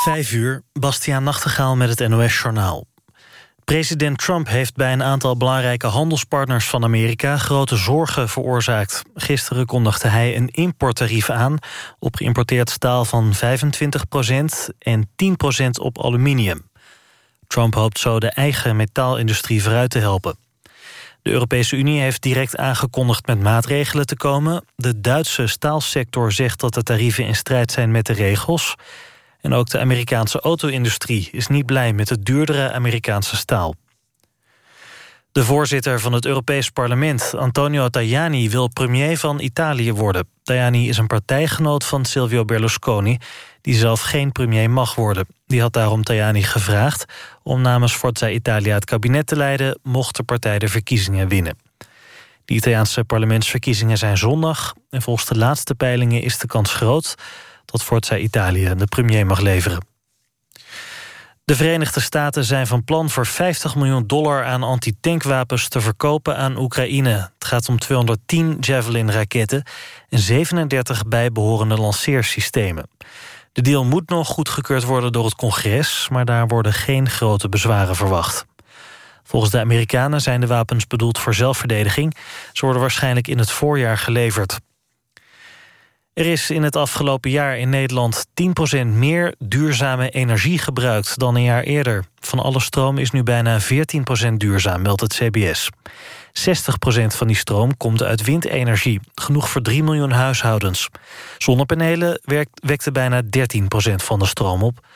Vijf uur, Bastiaan Nachtegaal met het NOS-journaal. President Trump heeft bij een aantal belangrijke handelspartners van Amerika... grote zorgen veroorzaakt. Gisteren kondigde hij een importtarief aan... op geïmporteerd staal van 25% en 10% op aluminium. Trump hoopt zo de eigen metaalindustrie vooruit te helpen. De Europese Unie heeft direct aangekondigd met maatregelen te komen. De Duitse staalsector zegt dat de tarieven in strijd zijn met de regels... En ook de Amerikaanse auto-industrie is niet blij met het duurdere Amerikaanse staal. De voorzitter van het Europees Parlement, Antonio Tajani... wil premier van Italië worden. Tajani is een partijgenoot van Silvio Berlusconi... die zelf geen premier mag worden. Die had daarom Tajani gevraagd... om namens Forza Italia het kabinet te leiden... mocht de partij de verkiezingen winnen. De Italiaanse parlementsverkiezingen zijn zondag... en volgens de laatste peilingen is de kans groot dat Forza Italië de premier mag leveren. De Verenigde Staten zijn van plan voor 50 miljoen dollar aan antitankwapens te verkopen aan Oekraïne. Het gaat om 210 Javelin-raketten en 37 bijbehorende lanceersystemen. De deal moet nog goedgekeurd worden door het congres... maar daar worden geen grote bezwaren verwacht. Volgens de Amerikanen zijn de wapens bedoeld voor zelfverdediging. Ze worden waarschijnlijk in het voorjaar geleverd. Er is in het afgelopen jaar in Nederland 10% meer duurzame energie gebruikt dan een jaar eerder. Van alle stroom is nu bijna 14% duurzaam, meldt het CBS. 60% van die stroom komt uit windenergie, genoeg voor 3 miljoen huishoudens. Zonnepanelen wekte bijna 13% van de stroom op.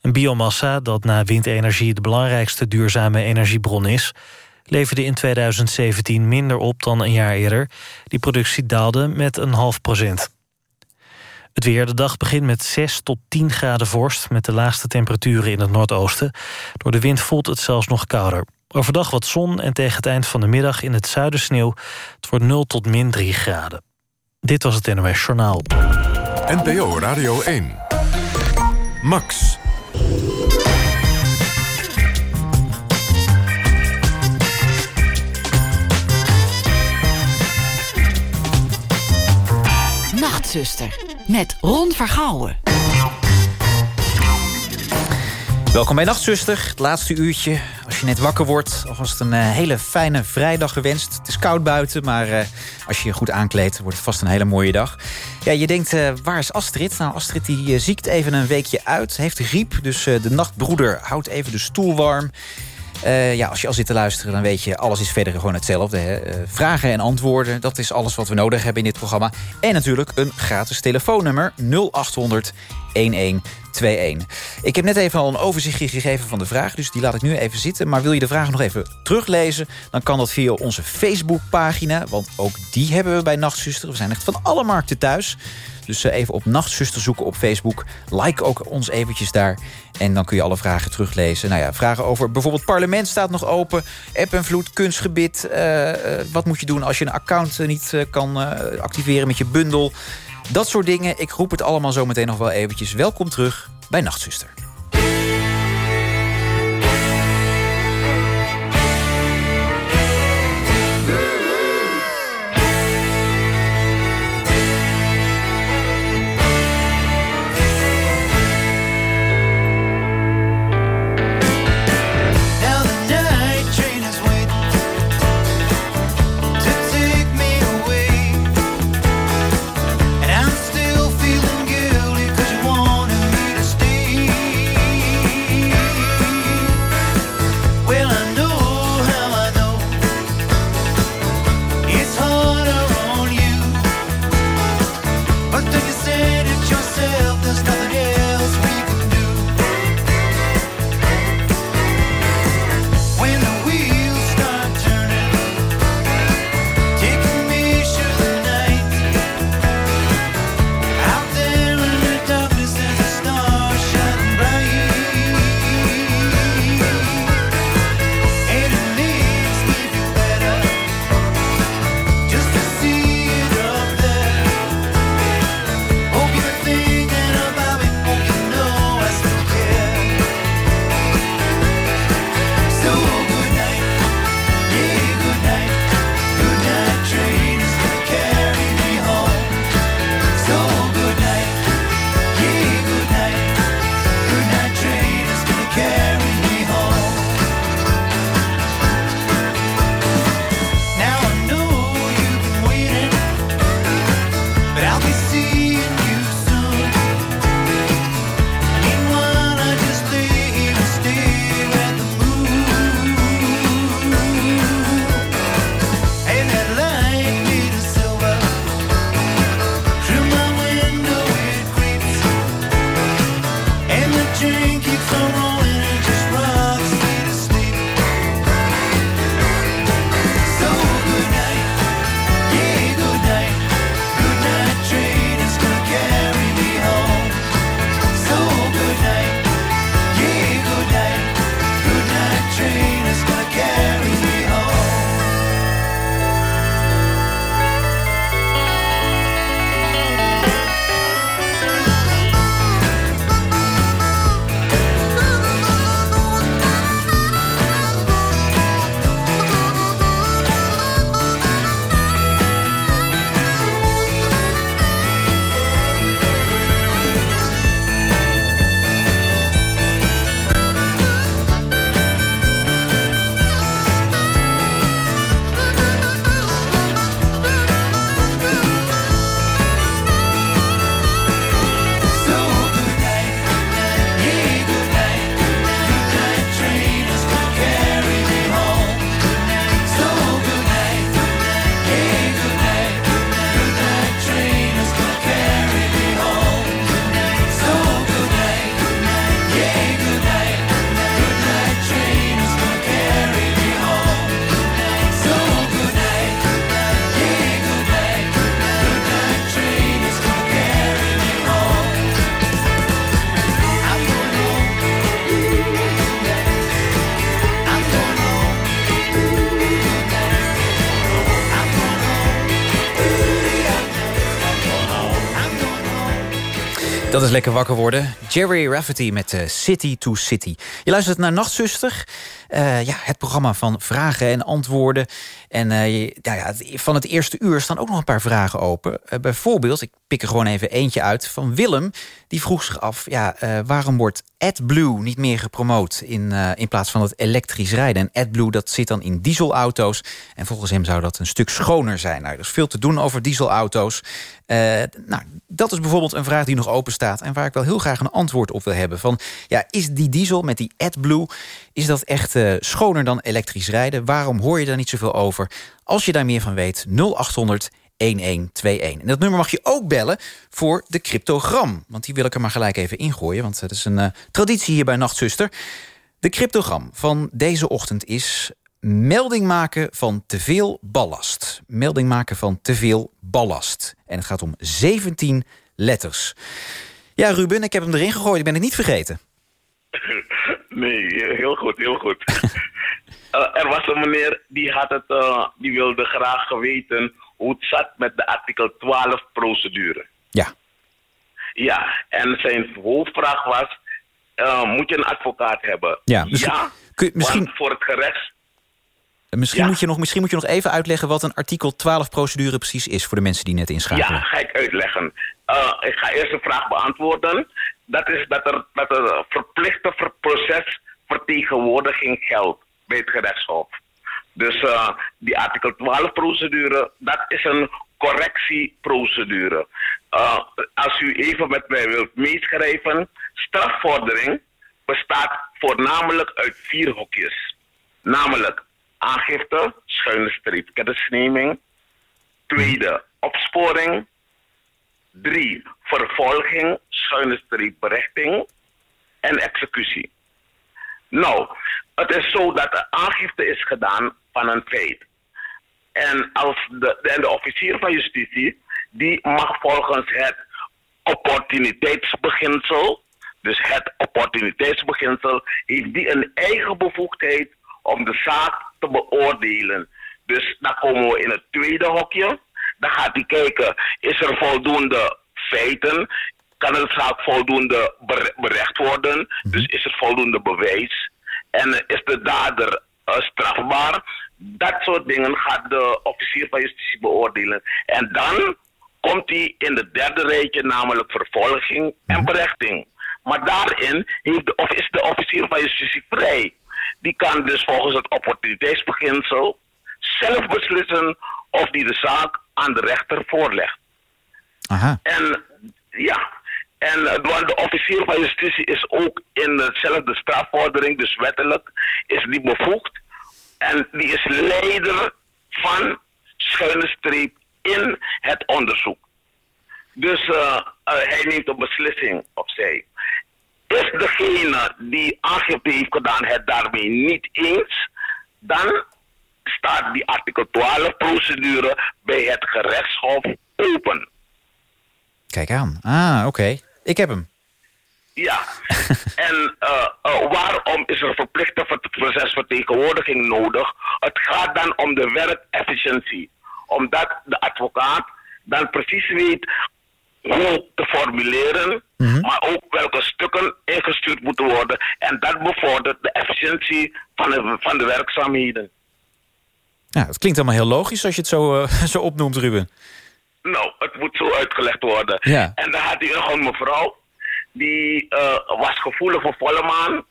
Een biomassa, dat na windenergie de belangrijkste duurzame energiebron is... leverde in 2017 minder op dan een jaar eerder. Die productie daalde met een half procent. Het weer de dag begint met 6 tot 10 graden vorst... met de laagste temperaturen in het noordoosten. Door de wind voelt het zelfs nog kouder. Overdag wat zon en tegen het eind van de middag in het zuiden sneeuw. Het wordt 0 tot min 3 graden. Dit was het NOS Journaal. NPO Radio 1. Max. Nachtzuster met Ron Vergouwen. Welkom bij Nachtzuster, het laatste uurtje. Als je net wakker wordt, alvast een uh, hele fijne vrijdag gewenst. Het is koud buiten, maar uh, als je je goed aankleedt... wordt het vast een hele mooie dag. Ja, je denkt, uh, waar is Astrid? Nou, Astrid die ziekt even een weekje uit, heeft griep. Dus de nachtbroeder houdt even de stoel warm... Uh, ja, als je al zit te luisteren, dan weet je... alles is verder gewoon hetzelfde. Hè? Uh, vragen en antwoorden, dat is alles wat we nodig hebben in dit programma. En natuurlijk een gratis telefoonnummer 0800 1121. Ik heb net even al een overzichtje gegeven van de vraag... dus die laat ik nu even zitten. Maar wil je de vragen nog even teruglezen... dan kan dat via onze Facebookpagina. Want ook die hebben we bij Nachtzuster. We zijn echt van alle markten thuis. Dus eh, even op Nachtzuster zoeken op Facebook. Like ook ons eventjes daar. En dan kun je alle vragen teruglezen. Nou ja, vragen over bijvoorbeeld parlement staat nog open. App en vloed, kunstgebit. Uh, wat moet je doen als je een account niet kan activeren met je bundel? Dat soort dingen. Ik roep het allemaal zo meteen nog wel eventjes. Welkom terug bij Nachtzuster. Dat is lekker wakker worden. Jerry Rafferty met uh, City to City. Je luistert naar Nachtzuster. Uh, ja, het programma van vragen en antwoorden. En uh, ja, van het eerste uur staan ook nog een paar vragen open. bijvoorbeeld, ik pik er gewoon even eentje uit, van Willem. Die vroeg zich af, ja, waarom wordt AdBlue niet meer gepromoot... In, in plaats van het elektrisch rijden? En AdBlue, dat zit dan in dieselauto's. En volgens hem zou dat een stuk schoner zijn. Nou, er is veel te doen over dieselauto's. nou, dat is bijvoorbeeld een vraag die nog open staat... en waar ik wel heel graag een antwoord op wil hebben. Van, ja, is die diesel met die AdBlue... is dat echt uh, schoner dan elektrisch rijden? Waarom hoor je daar niet zoveel over? Als je daar meer van weet, 0800 1121. En dat nummer mag je ook bellen voor de cryptogram. Want die wil ik er maar gelijk even ingooien. Want dat is een uh, traditie hier bij Nachtzuster. De cryptogram van deze ochtend is melding maken van te veel ballast. Melding maken van te veel ballast. En het gaat om 17 letters. Ja, Ruben, ik heb hem erin gegooid. Ik ben het niet vergeten. Nee, heel goed, heel goed. uh, er was een meneer die, had het, uh, die wilde graag weten hoe het zat met de artikel 12 procedure. Ja. Ja, en zijn hoofdvraag was, uh, moet je een advocaat hebben? Ja, misschien, ja kun je, misschien... voor het gerecht Misschien, moet je nog, misschien moet je nog even uitleggen wat een artikel 12 procedure precies is voor de mensen die net inschakelen. Ja, ga ik uitleggen. Uh, ik ga eerst de vraag beantwoorden. Dat is dat er, dat er verplichte procesvertegenwoordiging geldt bij het gerechtshof. Dus uh, die artikel 12 procedure, dat is een correctieprocedure. Uh, als u even met mij wilt meeschrijven, strafvordering bestaat voornamelijk uit vier hokjes. Namelijk aangifte, schuine streep, kennisneming. Tweede, opsporing. Drie, vervolging, schuine streep, berechting. En executie. Nou, het is zo dat de aangifte is gedaan van een feit. En, als de, en de officier van justitie, die mag volgens het opportuniteitsbeginsel, dus het opportuniteitsbeginsel, heeft die een eigen bevoegdheid om de zaak te beoordelen. Dus dan komen we in het tweede hokje. Dan gaat hij kijken, is er voldoende feiten? Kan de zaak voldoende berecht worden? Mhm. Dus is er voldoende bewijs? En is de dader uh, strafbaar? Dat soort dingen gaat de officier van justitie beoordelen. En dan komt hij in de derde rijtje, namelijk vervolging en mhm. berechting. Maar daarin heeft de, of is de officier van justitie vrij die kan dus volgens het opportuniteitsbeginsel zelf beslissen of die de zaak aan de rechter voorlegt. Aha. En ja, en de officier van justitie is ook in dezelfde strafvordering, dus wettelijk, is die bevoegd. En die is leider van schuine streep in het onderzoek. Dus uh, uh, hij neemt een beslissing op zij. Is de degene die aangifte heeft gedaan het daarmee niet eens, dan staat die artikel 12 procedure bij het gerechtshof open. Kijk aan. Ah, oké. Ik heb hem. Ja, en uh, uh, waarom is er verplichte procesvertegenwoordiging nodig? Het gaat dan om de werkefficiëntie. Omdat de advocaat dan precies weet hoe te formuleren, Mhm. maar ook welke stukken ingestuurd moeten worden. En dat bevordert de efficiëntie van de, van de werkzaamheden. Ja, het klinkt allemaal heel logisch als je het zo, eh, zo opnoemt, Ruben. Nou, het moet zo uitgelegd worden. Ja. En dan had hij een mevrouw, die uh, was gevoelig voor volle maan.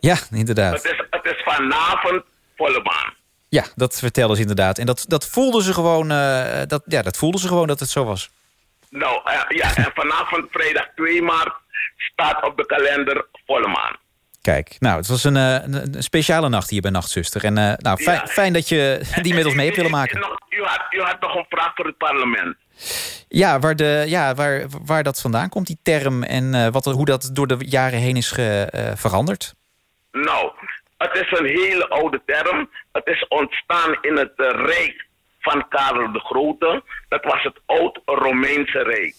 Ja, inderdaad. Het is, het is vanavond volle maan. Ja, dat vertellen ze inderdaad. En dat, dat voelden ze gewoon, uh, dat, ja, dat voelden ze gewoon dat het zo was. Nou, uh, ja, en vanavond vrijdag 2 maart staat op de kalender volle maan. Kijk, nou, het was een, een, een speciale nacht hier bij Nachtzuster. En uh, nou, fijn, ja. fijn, dat je die met ons mee hebt willen maken. U, had, u had nog een vraag voor het parlement. Ja, waar, de, ja waar, waar dat vandaan komt, die term... en uh, wat, hoe dat door de jaren heen is ge, uh, veranderd? Nou, het is een hele oude term. Het is ontstaan in het Rijk van Karel de Grote. Dat was het Oud-Romeinse Rijk.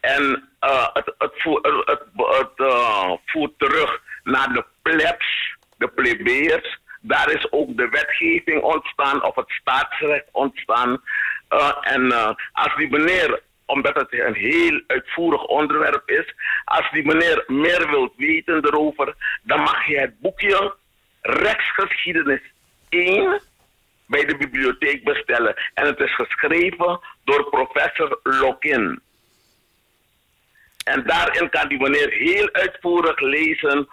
En uh, het, het, voer, het, het voert terug naar de plebs, de plebeiers. Daar is ook de wetgeving ontstaan, of het staatsrecht ontstaan. Uh, en als die meneer, omdat het een heel uitvoerig onderwerp is, als die meneer meer wilt weten erover, dan mag je het boekje Rechtsgeschiedenis 1 bij de bibliotheek bestellen. En het is geschreven door professor Lokin. En daarin kan die meneer heel uitvoerig lezen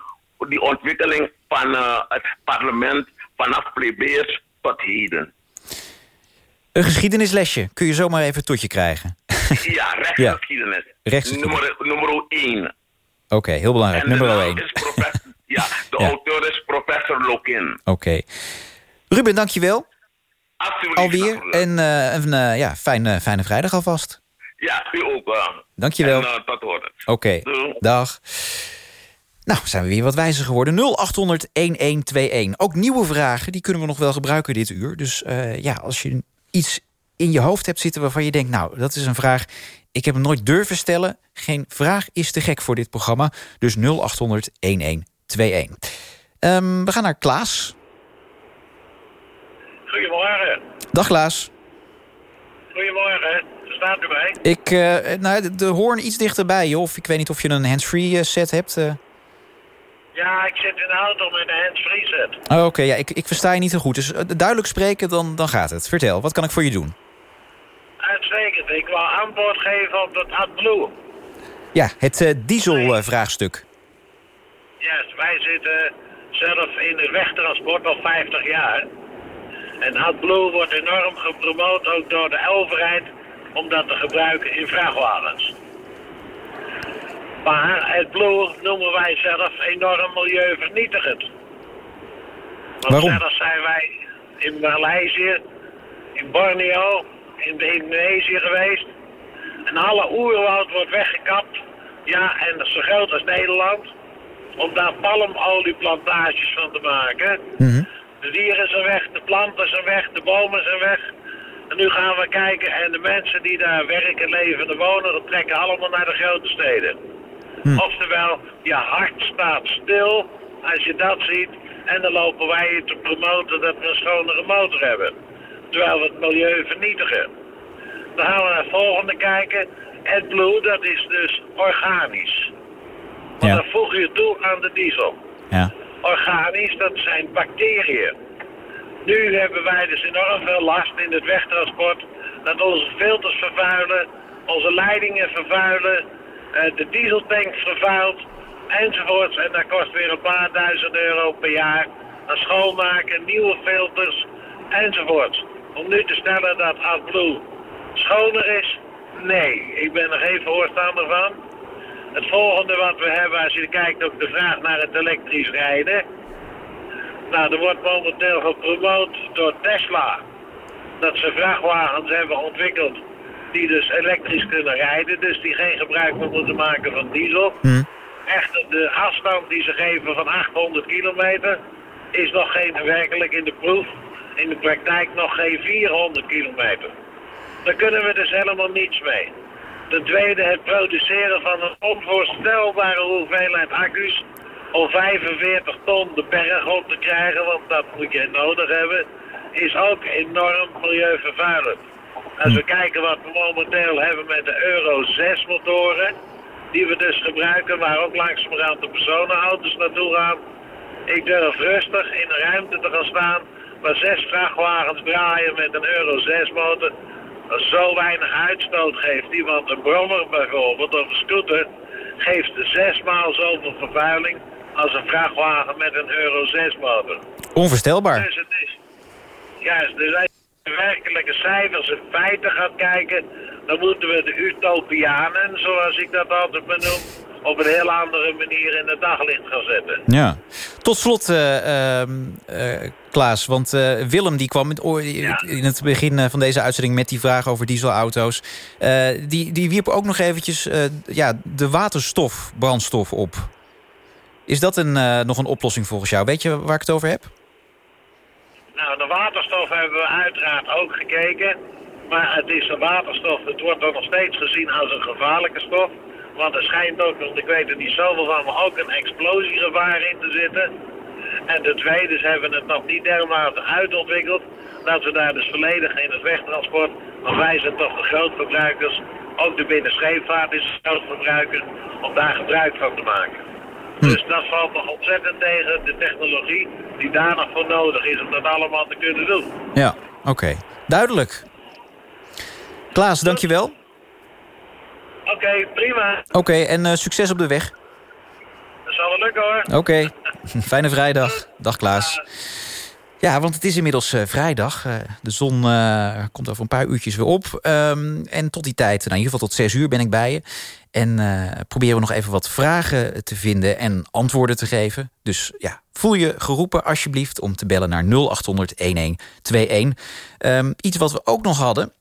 die ontwikkeling van uh, het parlement vanaf plebeiers tot heden. Een geschiedenislesje kun je zomaar even tot je krijgen. ja, rechtsgeschiedenis. Ja, rechtsgeschiedenis. Nummer, nummer 1. Oké, okay, heel belangrijk. En nummer de 1. Is ja, de ja. auteur is professor Lokin. Oké. Okay. Ruben, dankjewel. Alweer. En uh, een uh, ja, fijne, fijne vrijdag alvast. Ja, u ook. Uh, Dankjewel. En tot horen. Oké, okay. dag. Nou, zijn we weer wat wijzer geworden. 0800-1121. Ook nieuwe vragen, die kunnen we nog wel gebruiken dit uur. Dus ja, als je iets in je hoofd hebt zitten waarvan je denkt... nou, dat is een vraag, ik heb hem nooit durven stellen. Geen vraag is te gek voor dit programma. Dus 0800-1121. Um, we gaan naar Klaas. Goedemorgen. Dag Klaas. Goedemorgen. Staat u bij? Ik uh, nou, de, de hoorn iets dichterbij, joh. Of ik weet niet of je een handsfree uh, set hebt. Uh. Ja, ik zit in de auto met een handsfree set. Oh, Oké, okay, ja, ik, ik versta je niet zo goed. Dus duidelijk spreken, dan, dan gaat het. Vertel, wat kan ik voor je doen? Uitstekend. Ik wil antwoord geven op dat AdBlue. Ja, het dieselvraagstuk. Yes, wij zitten zelf in het wegtransport al 50 jaar. En AdBlue wordt enorm gepromoot, ook door de overheid om dat te gebruiken in vrachtwagens. Maar het blue noemen wij zelf enorm milieuvernietigend. Want Waarom? zijn wij in Maleisië, in Borneo, in Indonesië geweest. En alle oerwoud wordt weggekapt. Ja, en dat is zo groot als Nederland. Om daar palmolieplantages van te maken. Mm -hmm. De dieren zijn weg, de planten zijn weg, de bomen zijn weg. En nu gaan we kijken en de mensen die daar werken, leven en wonen, dat trekken allemaal naar de grote steden. Hm. Oftewel, je hart staat stil als je dat ziet. En dan lopen wij te promoten dat we een schonere motor hebben. Terwijl we het milieu vernietigen. Dan gaan we naar het volgende kijken. AdBlue, dat is dus organisch. Want Ja. dan voeg je toe aan de diesel. Ja. Organisch, dat zijn bacteriën. Nu hebben wij dus enorm veel last in het wegtransport. Dat onze filters vervuilen, onze leidingen vervuilen, eh, de dieseltank vervuilt, enzovoorts. En dat kost weer een paar duizend euro per jaar. Dan schoonmaken, nieuwe filters, enzovoorts. Om nu te stellen dat AdBlue schoner is, nee. Ik ben er geen voorstander van. Het volgende wat we hebben, als je kijkt op de vraag naar het elektrisch rijden. Nou, er wordt momenteel gepromoot door Tesla dat ze vrachtwagens hebben ontwikkeld die dus elektrisch kunnen rijden. Dus die geen gebruik meer moeten maken van diesel. Hm. Echter, de afstand die ze geven van 800 kilometer is nog geen werkelijk in de proef, in de praktijk nog geen 400 kilometer. Daar kunnen we dus helemaal niets mee. Ten tweede het produceren van een onvoorstelbare hoeveelheid accu's om 45 ton de berg op te krijgen, want dat moet je nodig hebben, is ook enorm milieuvervuilend. Als we kijken wat we momenteel hebben met de Euro 6 motoren, die we dus gebruiken, waar ook langzamerhand de personenauto's naartoe gaan. Ik durf rustig in de ruimte te gaan staan waar zes vrachtwagens draaien met een Euro 6 motor. Zo weinig uitstoot geeft die, want een brommer bijvoorbeeld of een scooter geeft zesmaal zoveel vervuiling als een vrachtwagen met een Euro 6 motor. Onvoorstelbaar. Dus het is, juist, dus als je werkelijke cijfers en feiten gaat kijken, dan moeten we de utopianen, zoals ik dat altijd benoem, op een heel andere manier in het daglicht gaan zetten. Ja. Tot slot, eh, Klaas, want eh, Willem die kwam in, het begin eh, van deze uitzending met die vraag over dieselauto's. Eh, die, die wierp ook nog eventjes ja, de waterstofbrandstof op. Is dat een, nog een oplossing volgens jou? Weet je waar ik het over heb? Nou, de waterstof hebben we uiteraard ook gekeken. Maar het is een waterstof, het wordt dan nog steeds gezien als een gevaarlijke stof. Want er schijnt ook, want ik weet er niet zoveel van, maar ook een explosiegevaar in te zitten. En de tweede, ze hebben het nog niet dermate uitontwikkeld. Dat we daar dus volledig in het wegtransport, want wij zijn toch de grootverbruikers. Ook de binnenscheepvaart is een grootverbruiker, om daar gebruik van te maken. Dus dat valt nog ontzettend tegen de technologie die daar nog voor nodig is om dat allemaal te kunnen doen. Ja, oké. Duidelijk. Klaas, dankjewel. Oké, prima. Oké, en eh, succes op de weg. Dat zal wel lukken hoor. Oké, fijne vrijdag. Dag Klaas. Ja, want het is inmiddels eh, vrijdag. Eh, de zon eh, komt over een paar uurtjes weer op. Ehm, en tot die tijd, nou, in ieder geval tot zes uur ben ik bij je. En proberen we nog even wat vragen te vinden en antwoorden te geven. Dus ja, voel je geroepen alsjeblieft om te bellen naar 0800-1121. Ehm, iets wat we ook nog hadden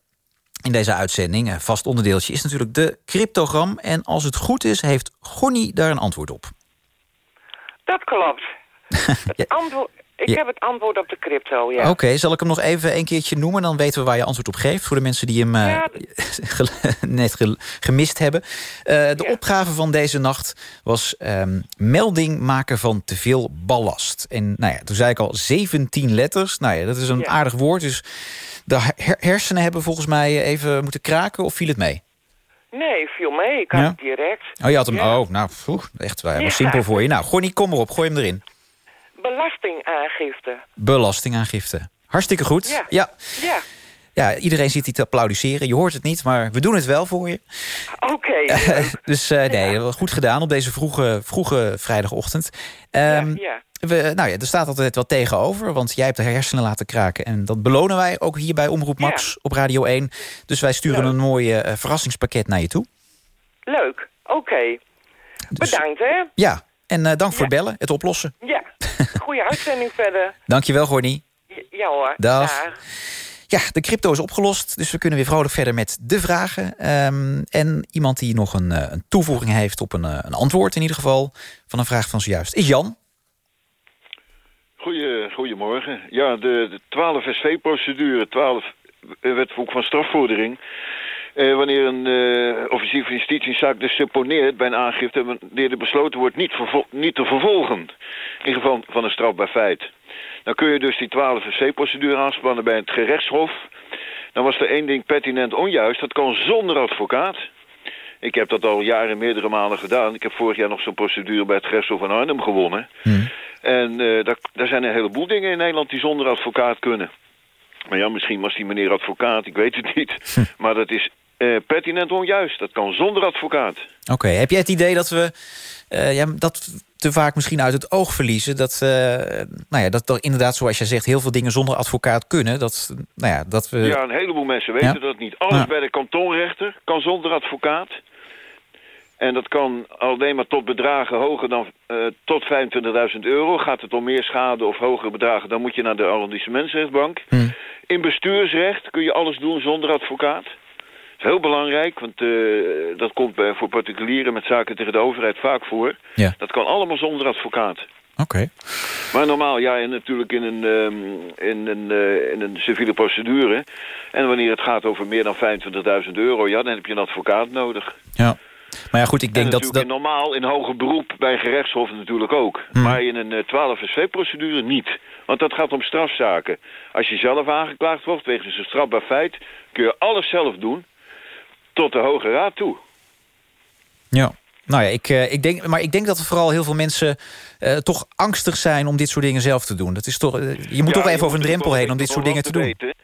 in deze uitzending, vast onderdeeltje... is natuurlijk de cryptogram. En als het goed is, heeft Gonnie daar een antwoord op. Dat klopt. Het Ja. antwoord, ik Ja. heb het antwoord op de crypto, ja. Oké, zal ik hem nog even een keertje noemen? Dan weten we waar je antwoord op geeft. Voor de mensen die hem eh, Ja. net ge- gemist hebben. Eh, de opgave van deze nacht was ehm, melding maken van te veel ballast. En nou ja, toen zei ik al 17 letters. Nou ja, dat is een aardig woord. Dus de her- hersenen hebben volgens mij even moeten kraken. Of viel het mee? Nee, viel mee. Ik had Ja? het direct. Oh, je had hem. Ja. Oh, nou, poeh, echt wel Ja. simpel voor je. Nou, Gonnie, kom erop. Gooi hem erin. Belastingaangifte. Belastingaangifte. Hartstikke goed. Ja. ja. Ja, iedereen zit hier te applaudisseren. Je hoort het niet, maar we doen het wel voor je. oké. dus eh, nee, wel goed gedaan op deze vroege, vroege vrijdagochtend. Ehm, ja, ja. we, nou ja, er staat altijd wat tegenover, want jij hebt de hersenen laten kraken. En dat belonen wij ook hier bij Omroep Max op Radio 1. Dus wij sturen Leuk. een mooi eh, verrassingspakket naar je toe. Leuk. Oké. Dus- Bedankt, hè. Ja, en eh, dank voor het bellen, het oplossen. Ja. Goeie uitzending verder. Dankjewel, Gornie. Ja, Ja hoor. Dag. Ja, de crypto is opgelost, dus we kunnen weer vrolijk verder met de vragen. Ehm, en iemand die nog een, eh, een toevoeging heeft op een, eh, een antwoord in ieder geval... van een vraag van zojuist, is Jan. Goeie, goedemorgen. Ja, de, de 12 SV-procedure, 12 wetboek van strafvordering. Eh, wanneer een eh, officier van justitie een zaak dus bij een aangifte... wanneer er besloten wordt niet, niet te vervolgen... in geval van een strafbaar feit. Dan kun je dus die 12 SV-procedure aanspannen bij het gerechtshof. Dan was er één ding pertinent onjuist. Dat kan zonder advocaat. Ik heb dat al jaren meerdere malen gedaan. Ik heb vorig jaar nog zo'n procedure bij het gerechtshof van Arnhem gewonnen. En eh, daar, daar zijn een heleboel dingen in Nederland die zonder advocaat kunnen. Maar ja, misschien was die meneer advocaat, ik weet het niet. Maar dat is eh, pertinent onjuist. Dat kan zonder advocaat. Oké, heb jij het idee dat we eh, ja, dat te vaak misschien uit het oog verliezen? Dat, eh, nou ja, dat er inderdaad, zoals jij zegt, heel veel dingen zonder advocaat kunnen. Dat, nou ja, dat we... Ja, een heleboel mensen weten Ja. dat niet. Alles Ja. bij de kantonrechter kan zonder advocaat. En dat kan alleen maar tot bedragen hoger dan eh, tot 25.000 euro. Gaat het om meer schade of hogere bedragen, dan moet je naar de arrondissementsrechtbank. Hm. In bestuursrecht kun je alles doen zonder advocaat. Heel belangrijk, want eh, dat komt bij, voor particulieren met zaken tegen de overheid vaak voor. Ja. Dat kan allemaal zonder advocaat. Oké. Maar normaal, ja, en natuurlijk in een, ehm, in, een, eh, in een civiele procedure. En wanneer het gaat over meer dan 25.000 euro, ja, dan heb je een advocaat nodig. Ja. Maar ja, goed, ik denk en dat... dat... in normaal in hoger beroep bij een gerechtshof natuurlijk ook. Hmm. Maar in een eh, 12 SV-procedure niet. Want dat gaat om strafzaken. Als je zelf aangeklaagd wordt wegens een strafbaar feit... kun je alles zelf doen tot de Hoge Raad toe. Ja. Nou ja, ik, eh, ik denk, maar ik denk dat er vooral heel veel mensen eh, toch angstig zijn om dit soort dingen zelf te doen. Dat is toch, eh, je moet toch even over een drempel heen om dit soort dingen te doen. weten.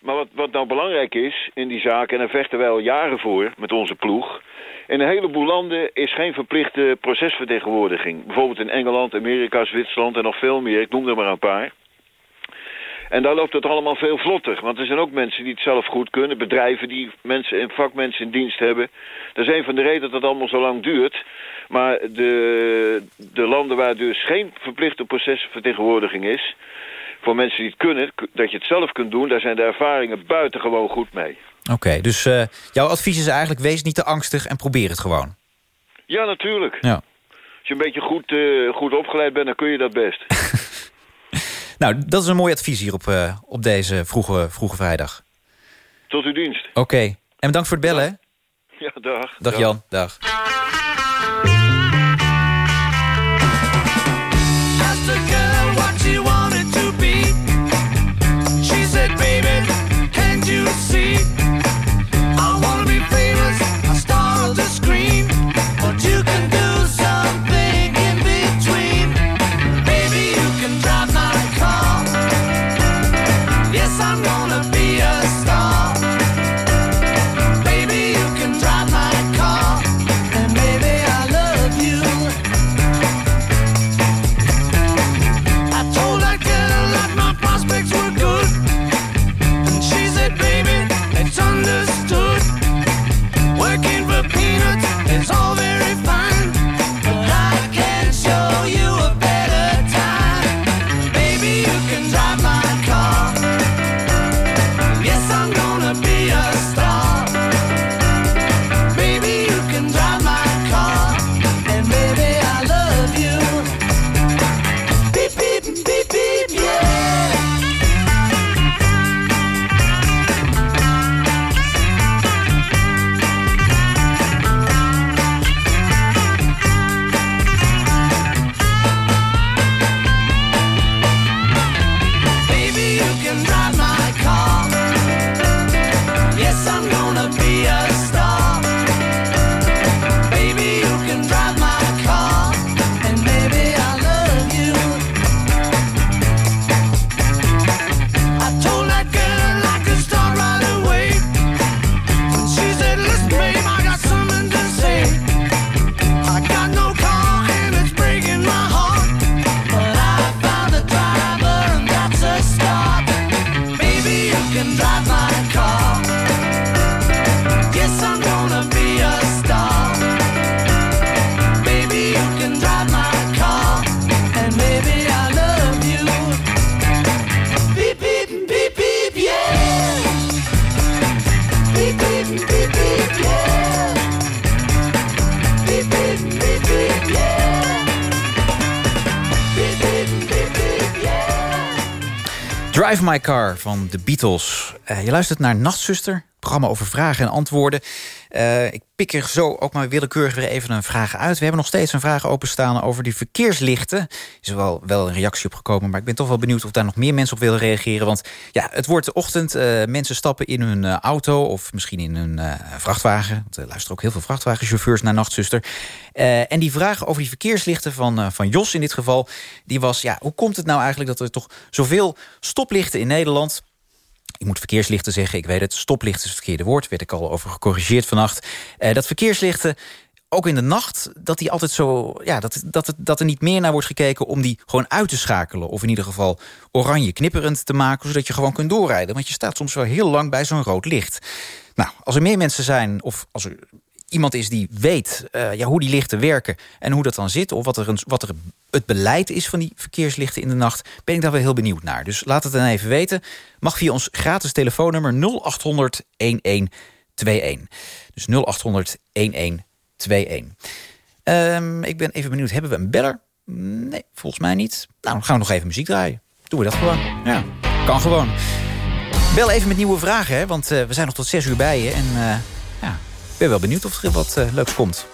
Maar wat, wat nou belangrijk is in die zaak, en daar vechten wij al jaren voor met onze ploeg... in een heleboel landen is geen verplichte procesvertegenwoordiging. Bijvoorbeeld in Engeland, Amerika, Zwitserland en nog veel meer. Ik noem er maar een paar. En daar loopt het allemaal veel vlotter. Want er zijn ook mensen die het zelf goed kunnen. Bedrijven die mensen en vakmensen in dienst hebben. Dat is een van de redenen dat het allemaal zo lang duurt. Maar de, de landen waar dus geen verplichte procesvertegenwoordiging is... voor mensen die het kunnen, dat je het zelf kunt doen... daar zijn de ervaringen buitengewoon goed mee. Oké, dus eh, jouw advies is eigenlijk... wees niet te angstig en probeer het gewoon. Ja, natuurlijk. Ja. Als je een beetje goed, eh, goed opgeleid bent, dan kun je dat best. Nou, dat is een mooi advies hier op, eh, op deze vroege, vroege vrijdag. Tot uw dienst. Oké, en bedankt voor het bellen. Ja, dag. Dag Jan, dag. Drive My Car van de Beatles. Eh, je luistert naar Nachtzuster, programma over vragen en antwoorden. Eh, ik pik er zo ook maar willekeurig weer even een vraag uit. We hebben nog steeds een vraag openstaan over die verkeerslichten. Er is wel, wel een reactie op gekomen, maar ik ben toch wel benieuwd... of daar nog meer mensen op willen reageren. Want ja, het wordt de ochtend, eh, mensen stappen in hun eh, auto... of misschien in hun vrachtwagen. Want er luisteren ook heel veel vrachtwagenchauffeurs naar Nachtzuster. En die vraag over die verkeerslichten van, van Jos in dit geval... die was, ja, hoe komt het nou eigenlijk dat er toch zoveel stoplichten in Nederland... Ik moet verkeerslichten zeggen, ik weet het. Stoplicht is het verkeerde woord, werd ik al over gecorrigeerd vannacht. Eh, dat verkeerslichten, ook in de nacht, dat die altijd zo. Ja, dat, dat, dat er niet meer naar wordt gekeken om die gewoon uit te schakelen. Of in ieder geval oranje knipperend te maken, zodat je gewoon kunt doorrijden. Want je staat soms wel heel lang bij zo'n rood licht. Nou, als er meer mensen zijn, of als er iemand is die weet eh, ja, hoe die lichten werken en hoe dat dan zit, of wat er, een, wat er het beleid is van die verkeerslichten in de nacht, ben ik daar wel heel benieuwd naar. Dus laat het dan even weten. Mag via ons gratis telefoonnummer 0800 1121. Dus 0800 1121. Ehm, ik ben even benieuwd, hebben we een beller? Nee, volgens mij niet. Nou, dan gaan we nog even muziek draaien. Doen we dat gewoon. Ja, kan gewoon. Bel even met nieuwe vragen, hè, want eh, we zijn nog tot zes uur bij je. En eh, ben wel benieuwd of er wat eh, leuks komt.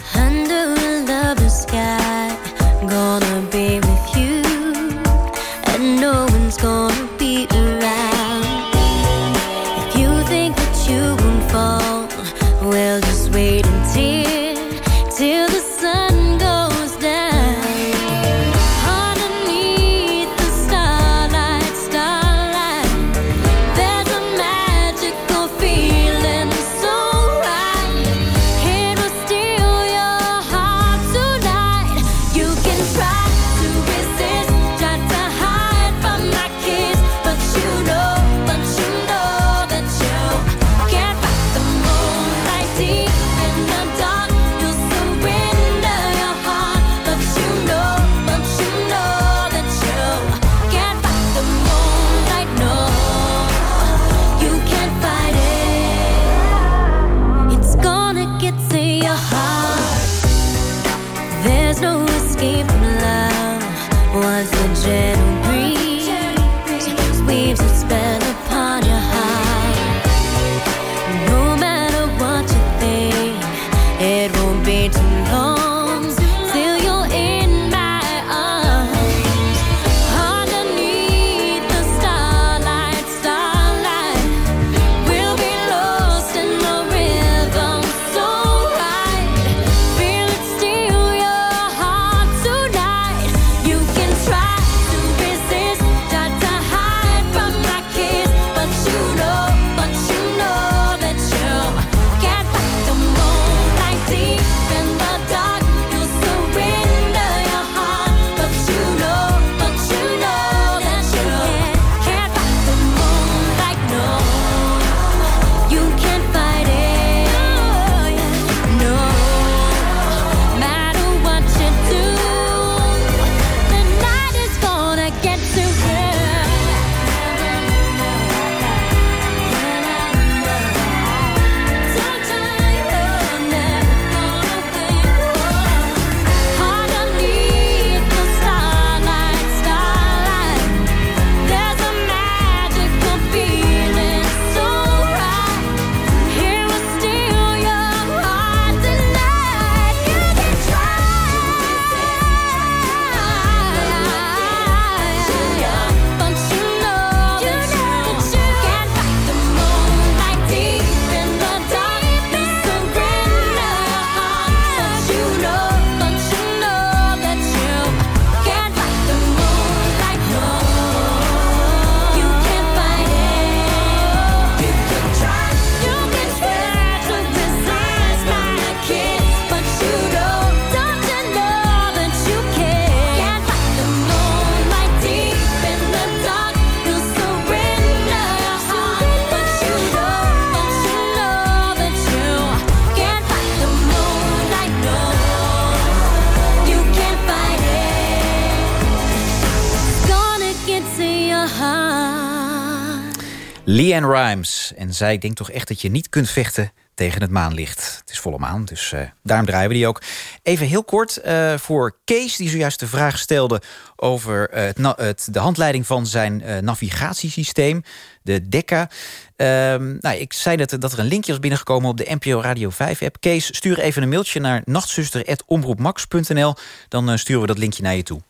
En zij denkt toch echt dat je niet kunt vechten tegen het maanlicht. Het is volle maan, dus eh, daarom draaien we die ook. Even heel kort eh, voor Kees, die zojuist de vraag stelde... over eh, het, het, de handleiding van zijn navigatiesysteem, de DECA. Ehm, nou, ik zei dat, dat er een linkje was binnengekomen op de NPO Radio 5-app. Kees, stuur even een mailtje naar nachtzuster.omroepmax.nl. Dan sturen we dat linkje naar je toe.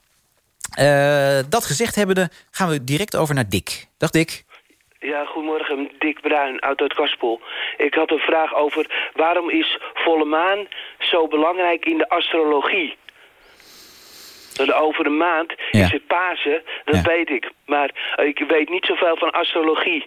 Dat gezegd hebbende gaan we direct over naar Dick. Dag Dick. Ja, goedemorgen, Dick Bruin uit het Kaspel. Ik had een vraag over waarom is volle maan zo belangrijk in de astrologie? De over een maand Ja. is het Pasen, dat Ja. weet ik. Maar ik weet niet zoveel van astrologie.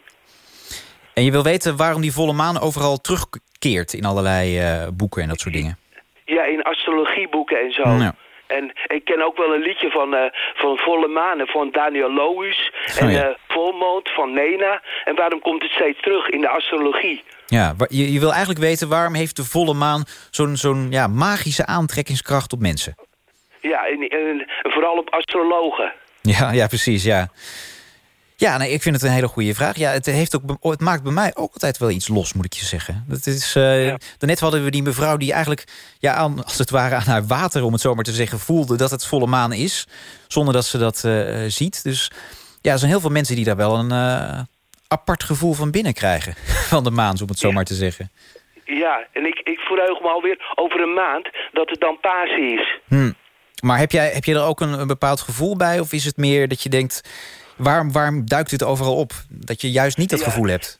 En je wil weten waarom die volle maan overal terugkeert... in allerlei eh, boeken en dat soort dingen. Ja, in astrologieboeken en zo. Ja. En ik ken ook wel een liedje van, eh, van Volle Manen van Daniel Lohuis. En Oh, ja. eh, Volmond van Nena. En waarom komt het steeds terug in de astrologie? Ja, je, je wil eigenlijk weten waarom heeft de volle maan... zo'n zo'n ja, magische aantrekkingskracht op mensen. Ja, en, en vooral op astrologen. Ja, ja precies, ja. Ja, nee, ik vind het een hele goede vraag. Ja, het, heeft ook, be- het maakt bij mij ook altijd wel iets los, moet ik je zeggen. Dat is, eh, Daarnet hadden we die mevrouw die eigenlijk, ja, aan, als het ware aan haar water, om het zo maar te zeggen, voelde dat het volle maan is. Zonder dat ze dat eh, ziet. Dus ja, er zijn heel veel mensen die daar wel een eh, apart gevoel van binnen krijgen. Van de maan, om het zo maar te zeggen. Ja, en ik, ik verheug me alweer over een maand dat het dan Pasen is. Hm. Maar heb, jij, heb je er ook een, een bepaald gevoel bij? Of is het meer dat je denkt, waarom, waarom duikt dit overal op? Dat je juist niet dat Ja. gevoel hebt?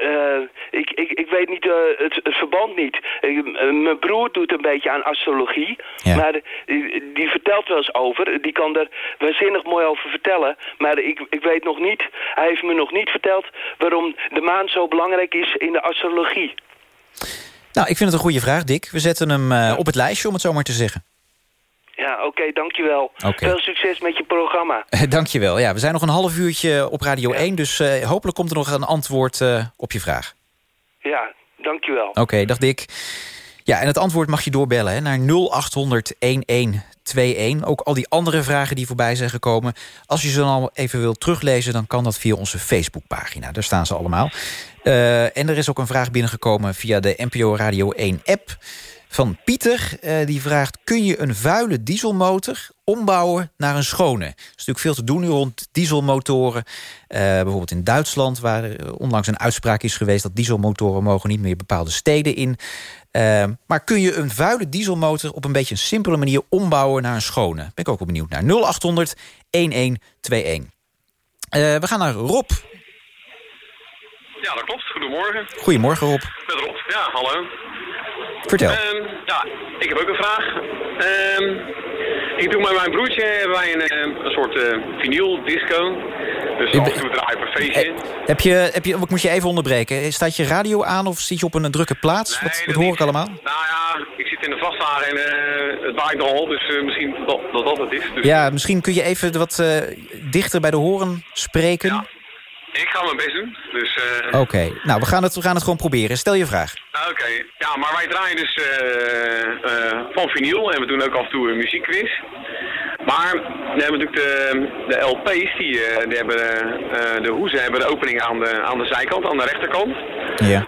Eh, ik, ik, ik weet niet, eh, het, het verband niet. Eh, mijn broer doet een beetje aan astrologie. Ja. Maar die, die vertelt wel eens over. Die kan er waanzinnig mooi over vertellen. Maar ik, ik weet nog niet, hij heeft me nog niet verteld... waarom de maan zo belangrijk is in de astrologie. Nou, ik vind het een goede vraag, Dick. We zetten hem op het lijstje, om het zo maar te zeggen. Ja, oké, dankjewel. Veel succes met je programma. Dankjewel. Ja, we zijn nog een half uurtje op Radio 1, dus eh, hopelijk komt er nog een antwoord eh, op je vraag. Ja, dankjewel. Oké, dag Dick. Ja, en het antwoord mag je doorbellen hè, naar 0800 1121. Ook al die andere vragen die voorbij zijn gekomen. Als je ze dan al even wilt teruglezen, dan kan dat via onze Facebookpagina. Daar staan ze allemaal. Eh, en er is ook een vraag binnengekomen via de NPO Radio 1-app van Pieter. Eh, die vraagt, kun je een vuile dieselmotor ombouwen naar een schone? Er is natuurlijk veel te doen nu rond dieselmotoren. Eh, bijvoorbeeld in Duitsland, waar onlangs een uitspraak is geweest... dat dieselmotoren mogen niet meer bepaalde steden in. Eh, maar kun je een vuile dieselmotor op een beetje een simpele manier ombouwen naar een schone? Ben ik ook wel benieuwd naar. 0800 1121. Eh, we gaan naar Rob. Ja, dat klopt. Goedemorgen. Goedemorgen Rob. Met Rob. Ja, hallo. Vertel. Ehm, ja, ik heb ook een vraag. Ehm, ik doe met mijn broertje hebben wij een, eh, een soort eh vinyl disco. Dus af en toe draaien we een feestje. Heb je, heb je, ik moet je even onderbreken. Staat je radio aan of zit je op een drukke plaats? wat wat hoor ik allemaal? Nou ja, ik zit in de vrachtwagen en eh, het waait nogal, dus eh, misschien dat, dat dat het is. Dus Ja, misschien kun je even wat eh, dichter bij de horen spreken. Ik ga mijn best doen. Dus, eh, Oké, nou we gaan, het, we gaan het gewoon proberen. Stel je vraag. Ah, Oké, ja, maar wij draaien dus eh, eh, van vinyl en we doen ook af en toe een muziekquiz. Maar we hebben natuurlijk de, de LP's, die, die hebben de hoezen hebben de opening aan de, aan de zijkant, aan de rechterkant. Ja.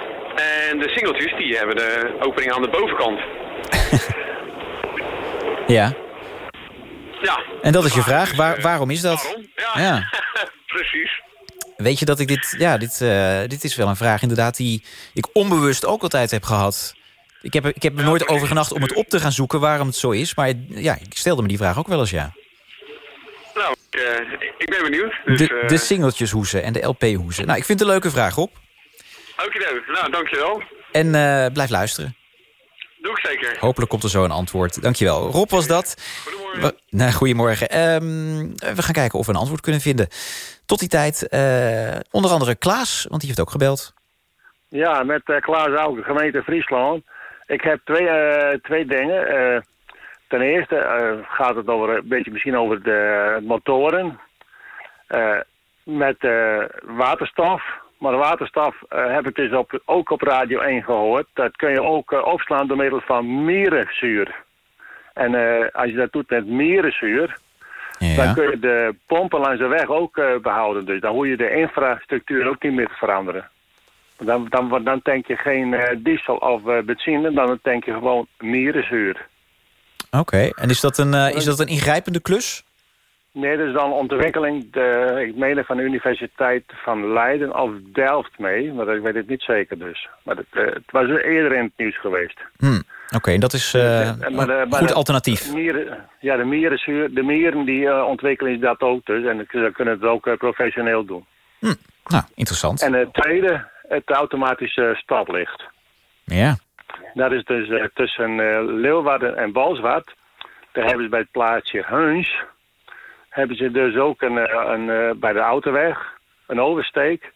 En de singeltjes, die hebben de opening aan de bovenkant. Ja. Ja. En dat is je vraag. Waar, waarom is dat? Ja. Precies. Weet je dat ik dit... Ja, dit, eh, dit is wel een vraag inderdaad die ik onbewust ook altijd heb gehad. Ik heb, er- ik heb er nooit over gedacht om het op te gaan zoeken waarom het zo is. Maar ja, ik stelde me die vraag ook wel eens, ja. Nou, ik, eh, ik ben benieuwd. Dus, De, eh, de singeltjeshoezen en de LP-hoezen. Nou, ik vind het een leuke vraag, op. Oké, nou, dankjewel. En blijf luisteren. Doe ik zeker. Hopelijk komt er zo een antwoord. Dankjewel. Rob was dat. Goedemorgen. nou, goedemorgen. Ehm, we gaan kijken of we een antwoord kunnen vinden. Tot die tijd eh, onder andere Klaas, want die heeft ook gebeld. Ja, met eh, Klaas Auken, gemeente Friesland. Ik heb twee, eh, twee dingen. Ten eerste gaat het over, een beetje misschien over de motoren. Met waterstof. Maar waterstof heb ik dus ook op Radio 1 gehoord. Dat kun je ook opslaan door middel van mierenzuur. En als je dat doet met mierenzuur... Dan kun je de pompen langs de weg ook eh, behouden. Dus dan hoef je de infrastructuur ook niet meer te veranderen. Dan, dan, dan tank je geen eh, diesel of eh, benzine, dan tank je gewoon mierenzuur. Oké, en is dat, een, is dat een ingrijpende klus? Nee, dat is dan ontwikkeling, de, ik meen van de Universiteit van Leiden of Delft mee, maar ik weet het niet zeker dus. Maar het, eh, het was eerder in het nieuws geweest. Hm, Oké, en dat is eh, En- maar de- een maar goed de alternatief. Mieren, ja, de mierenzuur, de mieren die eh, ontwikkelen dat ook dus. En ze kunnen het ook eh, professioneel doen. Nou, interessant. En het tweede, het automatische stoplicht. Ja. Dat is dus eh, tussen eh, Leeuwarden en Balsward. Daar hebben ze bij het plaatsje Huns... hebben ze dus ook een, eh, een, eh, bij de autoweg een oversteek.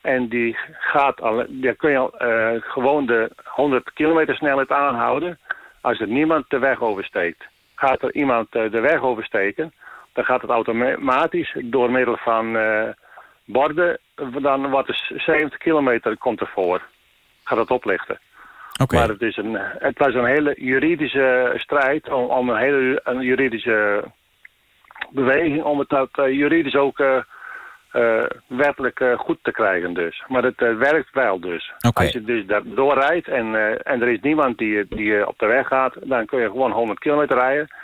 En die gaat al, daar kun je eh, gewoon de 100 kilometer snelheid aanhouden... als er niemand de weg oversteekt. Gaat er iemand de weg oversteken... dan gaat het automatisch door middel van borden... dan wordt er 70 kilometer komt ervoor. Gaat het oplichten. Maar het, is een, het was een hele juridische strijd om, om een hele een juridische beweging om het dat eh, juridisch ook eh, eh, werkelijk eh, goed te krijgen dus. Maar het werkt wel dus. Oké. Als je dus daar doorrijdt en, en er is niemand die, die op de weg gaat... dan kun je gewoon 100 kilometer rijden.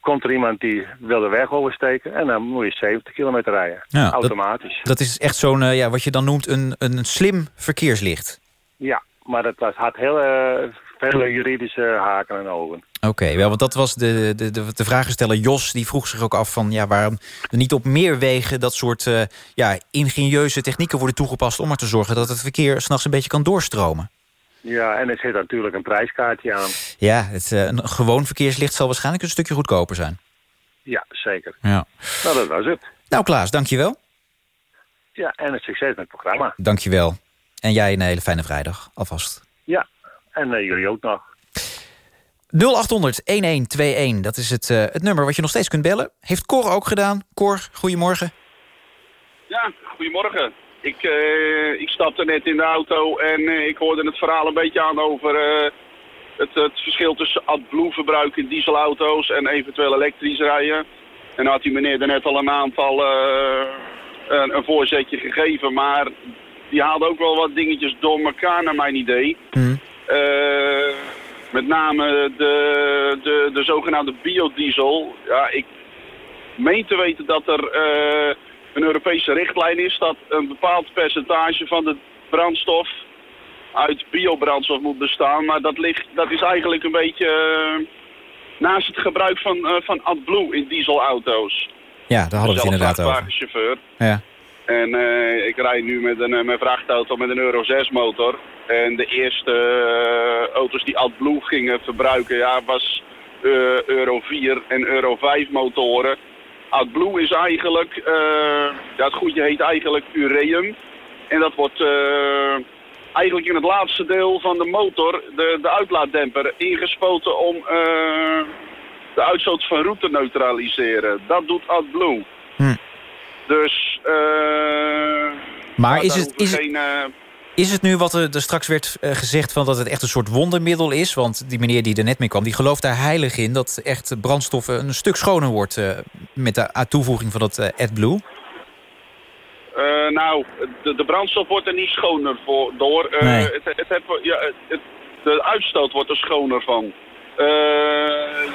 Komt er iemand die wil de weg oversteken... en dan moet je 70 kilometer rijden. Ja, Automatisch. Dat is echt zo'n, ja, wat je dan noemt een, een slim verkeerslicht. Ja, maar dat was, had heel veel juridische haken en ogen. Oké, wel, want dat was de, de, de, de vragensteller Jos. Die vroeg zich ook af van ja, waarom er niet op meer wegen... dat soort eh, ja, ingenieuze technieken worden toegepast... om er te zorgen dat het verkeer s'nachts een beetje kan doorstromen. Ja, en er zit natuurlijk een prijskaartje aan. Ja, het, eh, een gewoon verkeerslicht zal waarschijnlijk een stukje goedkoper zijn. Ja, zeker. Ja. Nou, dat was het. Nou Klaas, dankjewel. Ja, en een succes met het programma. Dankjewel. En jij een hele fijne vrijdag, alvast. Ja, en eh, jullie ook nog. 0800-1121, dat is het, eh, het nummer wat je nog steeds kunt bellen. Heeft Cor ook gedaan. Cor, goedemorgen. Ja, goedemorgen. Ik, eh, ik stapte net in de auto en eh, ik hoorde het verhaal een beetje aan over eh, het, het verschil tussen AdBlue-verbruik in dieselauto's en eventueel elektrisch rijden. En dan had die meneer er net al een aantal eh, een, een voorzetje gegeven, maar die haalde ook wel wat dingetjes door elkaar naar mijn idee. Eh, met name de, de, de zogenaamde biodiesel. Ja, ik meen te weten dat er eh, een Europese richtlijn is dat een bepaald percentage van de brandstof uit biobrandstof moet bestaan. Maar dat, ligt, dat is eigenlijk een beetje eh, naast het gebruik van, eh, van AdBlue in dieselauto's. Ja, daar hadden we het inderdaad over. Ja. En eh, ik rijd nu met een, eh, mijn vrachtauto met een Euro 6 motor. En de eerste eh, auto's die AdBlue gingen verbruiken, ja, was eh, Euro 4 en Euro 5 motoren. AdBlue is eigenlijk, eh, ja, het goedje heet eigenlijk ureum. En dat wordt eigenlijk in het laatste deel van de motor, de, de uitlaatdemper, ingespoten om de uitstoot van roet te neutraliseren. Dat doet AdBlue. Hm. Dus, eh Maar is het- is het- geen, Is het nu wat er, er straks werd eh, gezegd van dat het echt een soort wondermiddel is? Want die meneer die er net mee kwam, die gelooft daar heilig in... dat echt brandstof een stuk schoner wordt eh, met de toevoeging van dat eh, AdBlue. Eh, nou, de, de brandstof wordt er niet schoner voor, door. Eh, Nee. het, het, ja, het, de uitstoot wordt er schoner van. Eh,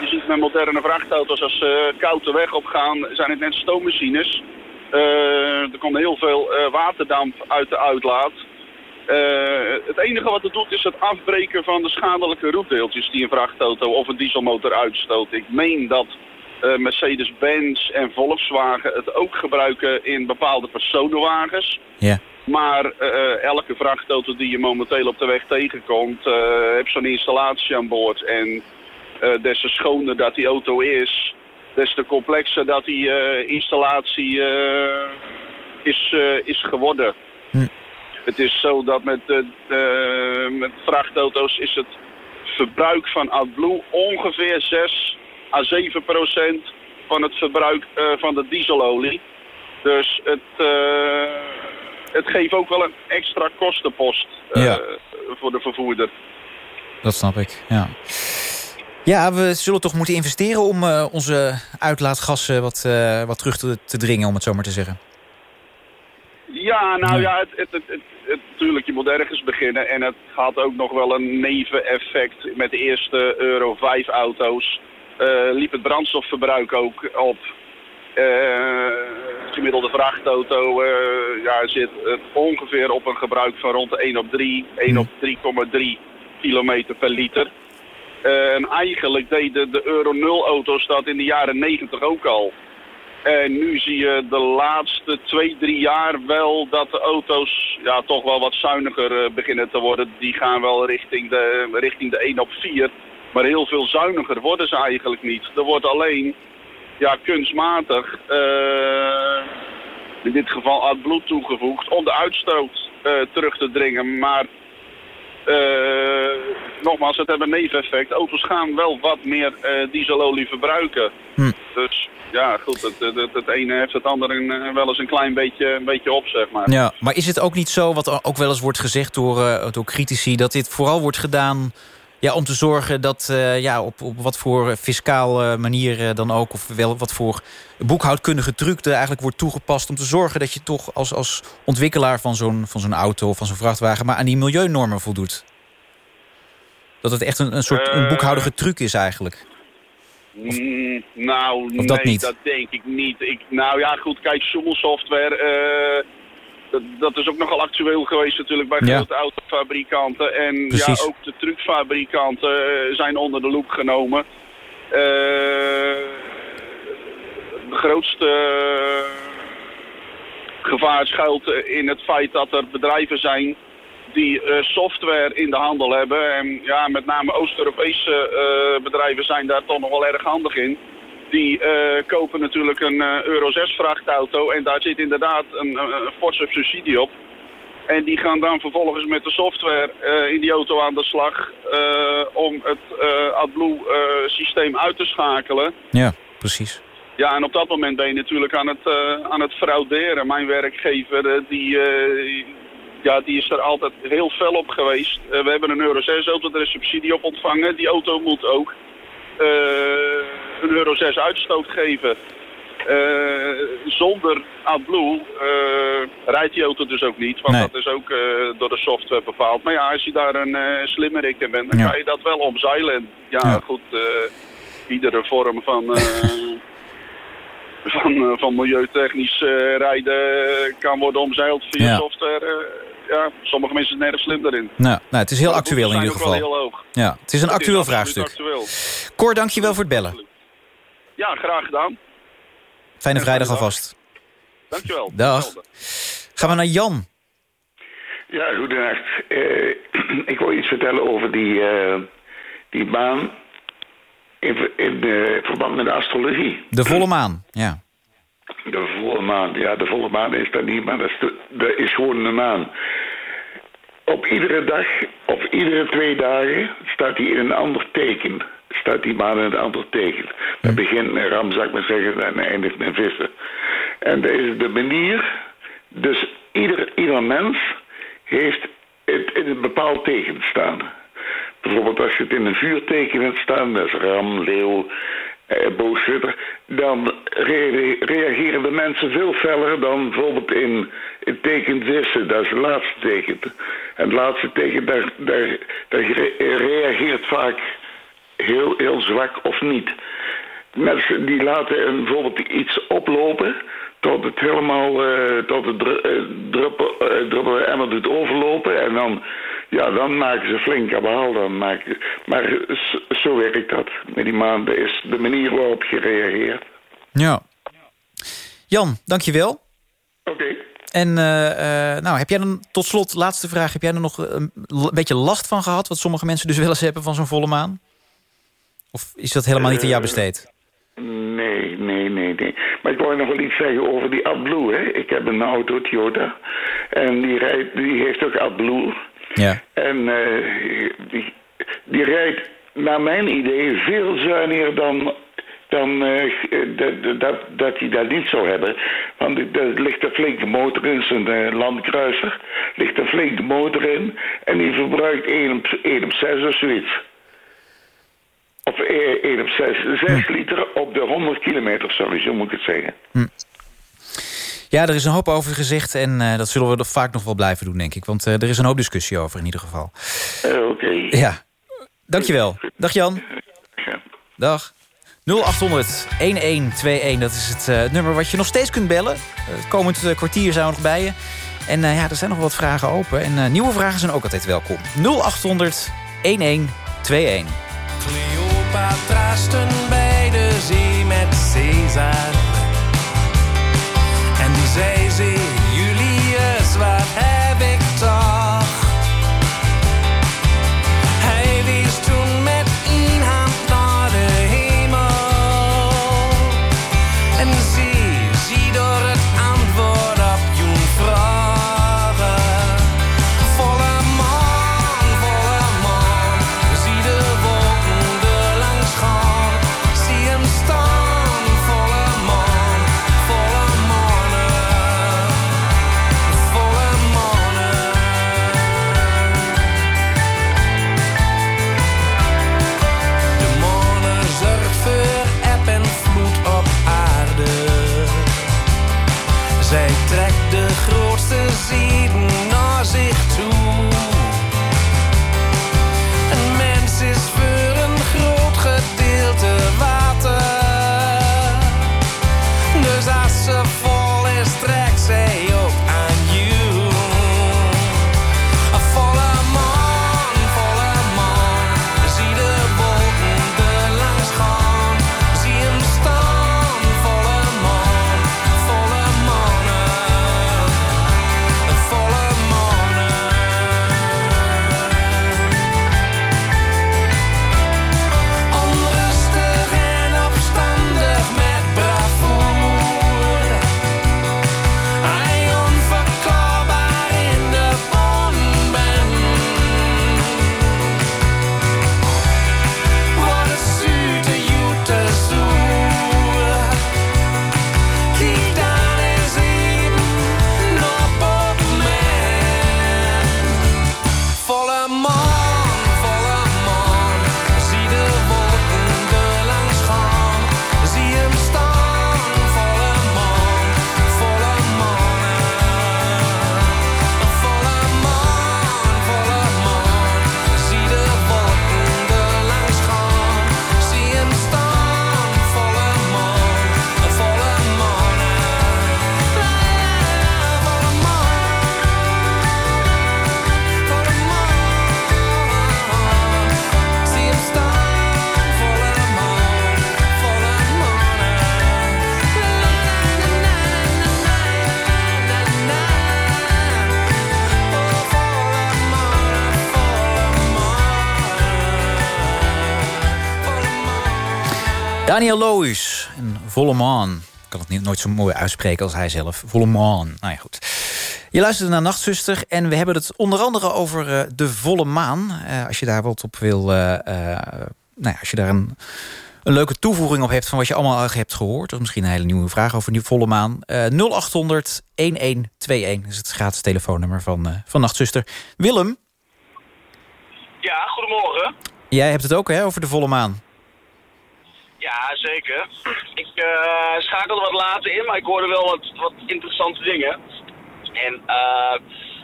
je ziet met moderne vrachtauto's, als ze koud de weg op gaan, zijn het net stoommachines. Eh, er komt heel veel eh, waterdamp uit de uitlaat. Eh, het enige wat het doet is het afbreken van de schadelijke roetdeeltjes die een vrachtauto of een dieselmotor uitstoot. Ik meen dat eh, Mercedes-Benz en Volkswagen het ook gebruiken in bepaalde personenwagens. Ja. Maar eh, elke vrachtauto die je momenteel op de weg tegenkomt, heeft zo'n installatie aan boord. En des te schoner dat die auto is, des te complexer dat die installatie is, is geworden. Het is zo dat met, de, met vrachtauto's is het verbruik van AdBlue ongeveer 6 à 7 procent van het verbruik eh, van de dieselolie. Dus het, eh, het geeft ook wel een extra kostenpost eh, Ja. voor de vervoerder. Dat snap ik, ja. Ja, we zullen toch moeten investeren om onze uitlaatgassen wat, wat terug te, te dringen, om het zo maar te zeggen. Ja, nou ja, het, het, het, het, natuurlijk, je moet ergens beginnen. En het had ook nog wel een neveneffect. Met de eerste Euro 5 auto's eh, liep het brandstofverbruik ook op. De gemiddelde vrachtauto eh, ja, zit ongeveer op een gebruik van rond de 1 op 3, 1 op 3,3 kilometer per liter. En eigenlijk deden de Euro 0 auto's dat in de jaren 90 ook al. En nu zie je de laatste twee, drie jaar wel dat de auto's ja, toch wel wat zuiniger eh, beginnen te worden. Die gaan wel richting de, richting de 1 op 4. Maar heel veel zuiniger worden ze eigenlijk niet. Er wordt alleen ja, kunstmatig, eh, in dit geval AdBlue toegevoegd, om de uitstoot eh, terug te dringen. Maar nogmaals, het heeft een neveneffect. Auto's gaan wel wat meer dieselolie verbruiken. Dus ja, goed, het, het, ene heeft het andere een, wel eens een klein beetje, een beetje op, zeg maar. Ja, maar is het ook niet zo, wat ook wel eens wordt gezegd door, eh, door critici... dat dit vooral wordt gedaan Ja, om te zorgen dat eh, ja, op, op wat voor fiscaal eh, manier eh, dan ook... of wel wat voor boekhoudkundige truc er eigenlijk wordt toegepast... om te zorgen dat je toch als, als ontwikkelaar van zo'n auto of van zo'n vrachtwagen... maar aan die milieunormen voldoet. Dat het echt een, een soort een Eh. boekhoudige truc is eigenlijk. Mm, nou, Of dat nee, niet? dat denk ik niet. Ik, nou ja, goed, kijk, Software, eh dat, dat is ook nogal actueel geweest natuurlijk bij Ja. grote autofabrikanten. En Precies. ja, ook de truckfabrikanten eh, zijn onder de loep genomen. Eh, de grootste gevaar schuilt in het feit dat er bedrijven zijn die eh, software in de handel hebben. En ja, met name Oost-Europese eh, bedrijven zijn daar toch nog wel erg handig in. Die eh, kopen natuurlijk een Euro 6 vrachtauto en daar zit inderdaad een, een, forse subsidie op. En die gaan dan vervolgens met de software in die auto aan de slag om het AdBlue systeem uit te schakelen. Ja, precies. Ja, en op dat moment ben je natuurlijk aan het, aan het frauderen. Mijn werkgever, die, ja, die is er altijd heel fel op geweest. Eh, we hebben een Euro 6 auto, er is subsidie op ontvangen. Die auto moet ook eh, een Euro 6 uitstoot geven. Eh, zonder AdBlue rijdt die auto dus ook niet, want Nee. dat is ook door de software bepaald. Maar ja, als je daar een slimmerik in bent, dan Ja. kan je dat wel omzeilen. Ja, Ja. goed, iedere vorm van, van, eh, van milieutechnisch eh, rijden kan worden omzeild via Ja. software. eh, ja, sommige mensen zijn erg slim daarin. Nou, nou, het is heel actueel in ieder geval. wel heel hoog. Ja, het is een actueel absoluut vraagstuk. actueel. Cor, dankjewel voor het bellen. Ja, graag gedaan. Fijne vrijdag alvast. Dankjewel. Dag. Gaan we naar Jan. Ja, goedenacht. Eh, ik wil iets vertellen over die, eh, die baan in, in eh, verband met de astrologie. De volle maan, ja. De volle maan, ja, de volle maan is dat niet, maar dat is, de- dat is gewoon de maan. Op iedere dag, of iedere twee dagen, staat hij in een ander teken. Staat die maan in een ander teken. Dat begint met ram, zou ik maar zeggen, en eindigt met vissen. En dat is de manier, dus ieder, ieder mens heeft het in een bepaald teken staan. Bijvoorbeeld als je het in een vuurteken hebt staan, dat is ram, leeuw, eh, dan re- reageren de mensen veel feller dan bijvoorbeeld in het teken vissen, dat is het laatste teken. En het laatste teken, daar, daar, daar re- reageert vaak heel, heel zwak of niet. Mensen die laten een, bijvoorbeeld iets oplopen tot het helemaal eh, tot het eh, druppel, eh, druppel emmer doet overlopen en dan, ja, dan maken ze flink kabaal. Dan maken, maar zo werkt dat. Met die maanden is de manier waarop je reageert. Ja. Jan, dankjewel. Oké. En eh, eh, nou, heb jij dan tot slot, laatste vraag... heb jij er nog een, een beetje last van gehad... wat sommige mensen dus wel eens hebben van zo'n volle maan? Of is dat helemaal niet aan jou Eh, besteed? Nee, nee, nee, nee. Maar ik wou nog wel iets zeggen over die AdBlue. Hè. Ik heb een auto, Toyota. En die, rijdt, die heeft ook AdBlue. Ja. En eh, die, die rijdt naar mijn idee veel zuiniger dan, dan eh, dat, dat, dat hij dat niet zou hebben. Want er ligt een flinke motor in, zijn eh, landkruiser. ligt een flinke motor in. En die verbruikt 1 op, 1 op 6 of zoiets. Of 1 op 6. 6 liter op de 100 kilometer, sorry, zo moet ik het zeggen. Ja, er is een hoop over gezegd en eh, dat zullen we er vaak nog wel blijven doen, denk ik. Want eh, er is een hoop discussie over in ieder geval. Eh, Oké. Ja, dankjewel. Dag Jan. Dag. 0800 1121, dat is het eh, nummer wat je nog steeds kunt bellen. Het komend kwartier zijn we nog bij je. En eh, ja, er zijn nog wat vragen open. En eh, nieuwe vragen zijn ook altijd welkom. 0800 1121. Cleopatra bij de zee met Caesar. Daniel Loos en Volle Maan. Ik kan het niet, nooit zo mooi uitspreken als hij zelf. Volle Maan. Nou ja, goed. Je luisterde naar Nachtzuster en we hebben het onder andere over eh, de volle maan. Eh, als je daar wat op wil... eh, nou ja, als je daar een, een leuke toevoeging op hebt van wat je allemaal al hebt gehoord... of misschien een hele nieuwe vraag over die volle maan. eh 0800 1121 is het gratis telefoonnummer van, van Nachtzuster. Willem, Ja, goedemorgen. jij hebt het ook hè, over de volle maan. Ja, zeker. Ik eh, schakelde wat later in, maar ik hoorde wel wat, wat interessante dingen. En eh,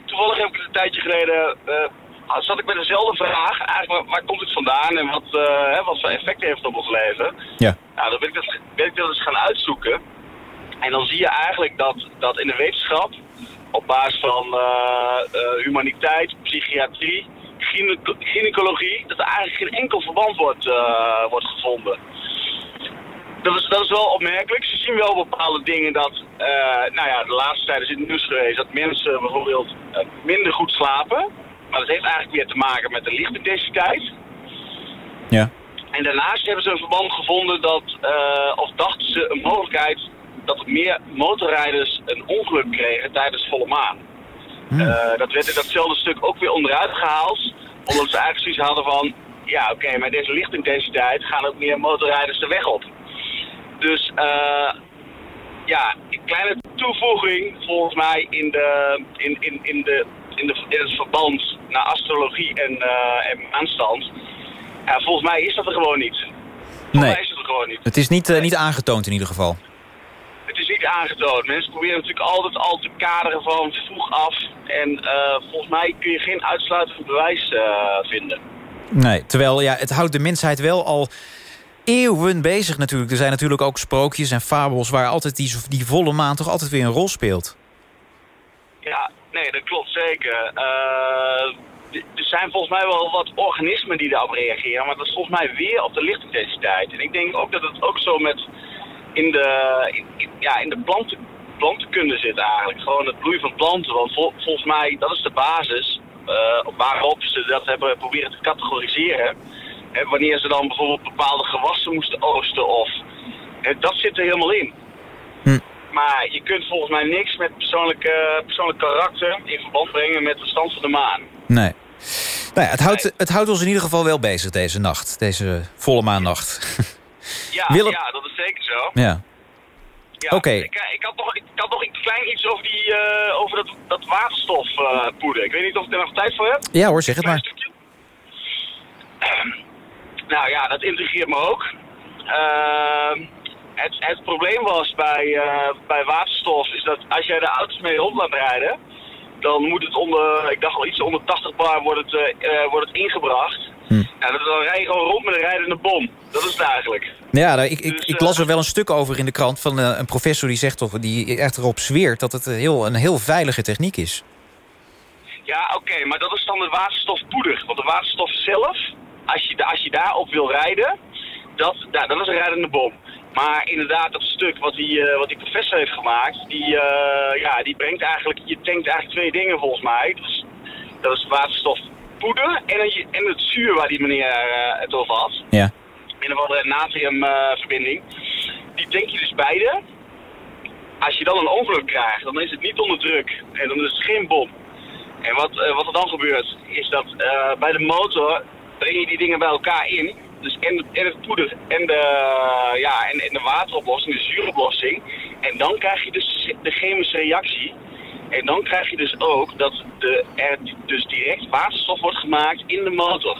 toevallig heb ik een tijdje geleden... eh, zat ik met dezelfde vraag. Eigenlijk, waar, waar komt het vandaan en wat, hè, wat voor effect heeft het op ons leven? Ja. Nou, dan ben ik dat, ben ik dat eens gaan uitzoeken. En dan zie je eigenlijk dat, dat in de wetenschap, op basis van humaniteit, psychiatrie, gyne- gynaecologie, dat er eigenlijk geen enkel verband wordt, wordt gevonden. Dat is, dat is wel opmerkelijk. Ze zien wel bepaalde dingen dat, eh, nou ja, de laatste tijd is in het nieuws geweest dat mensen bijvoorbeeld eh, minder goed slapen. Maar dat heeft eigenlijk weer te maken met de lichtintensiteit. Ja. En daarnaast hebben ze een verband gevonden dat, eh, of dachten ze een mogelijkheid dat meer motorrijders een ongeluk kregen tijdens volle maan. Eh, dat werd in datzelfde stuk ook weer onderuit gehaald, omdat ze eigenlijk zoiets hadden van, ja oké, met deze lichtintensiteit gaan ook meer motorrijders de weg op. Dus eh, ja, een kleine toevoeging volgens mij in, de, in, in, in, de, in, de, in het verband naar astrologie en, eh en maanstand. Ja, volgens mij is dat er gewoon niet. Volgens Nee. mij is dat er gewoon niet. Het is niet, eh, niet aangetoond in ieder geval. Het is niet aangetoond. Mensen proberen natuurlijk altijd al te kaderen van vroeg af. En eh, volgens mij kun je geen uitsluitend bewijs vinden. Nee, terwijl ja, het houdt de mensheid wel al eeuwen bezig natuurlijk. Er zijn natuurlijk ook sprookjes en fabels... waar altijd die, die volle maan toch altijd weer een rol speelt. Ja, nee, dat klopt zeker. Eh, er zijn volgens mij wel wat organismen die daarop reageren, maar dat is volgens mij weer op de lichtintensiteit. En ik denk ook dat het ook zo met in de, ja, in de planten, plantenkunde zit eigenlijk. Gewoon het bloeien van planten. Want vol- volgens mij, dat is de basis eh, waarop ze dat hebben proberen te categoriseren. Hè, wanneer ze dan bijvoorbeeld bepaalde gewassen moesten oogsten of... hè, dat zit er helemaal in. Maar je kunt volgens mij niks met persoonlijk, persoonlijk karakter in verband brengen met de stand van de maan. Nee. Nou ja, het, houdt, het houdt ons in ieder geval wel bezig deze nacht. Deze volle maannacht. Ja, Willem- ja dat is zeker zo. ja. Ja, Oké. Ik, eh, ik, had nog, ik had nog een klein iets over, die, eh, over dat, dat waterstofpoeder. ik weet niet of ik er nog tijd voor heb. ja hoor, zeg het maar. Nou ja, dat intrigeert me ook. Ehm, het, het probleem was bij, eh, bij waterstof is dat als jij de auto's mee rond laat rijden, dan moet het onder, ik dacht al iets onder 80 bar wordt het, eh, eh, wordt het ingebracht. Nou, dan dan rij je gewoon rond met een rijdende bom. Dat is het eigenlijk. Ja, nou, ik, ik, Dus, ik las er wel een stuk over in de krant... van een professor die zegt toch, die echt erop zweert... dat het een heel, een heel veilige techniek is. Ja, oké, maar dat is dan de waterstofpoeder. Want de waterstof zelf, als je, als je daarop wil rijden, dat, nou, dat is een rijdende bom. Maar inderdaad, dat stuk wat die, eh, wat die professor heeft gemaakt, die, eh, ja, die brengt eigenlijk, je tankt eigenlijk twee dingen volgens mij. Dat is, dat is waterstofpoeder en, een- en het zuur waar die meneer eh, het over had. Ja. Een of andere natriumverbinding. die tank je dus beide. Als je dan een ongeluk krijgt, dan is het niet onder druk. En dan is het geen bom. En wat, wat er dan gebeurt, is dat bij de motor breng je die dingen bij elkaar in. Dus en, en het poeder en de, ja, en, en de wateroplossing, de zuuroplossing. En dan krijg je dus de chemische reactie. En dan krijg je dus ook dat de, er dus direct waterstof wordt gemaakt in de motor.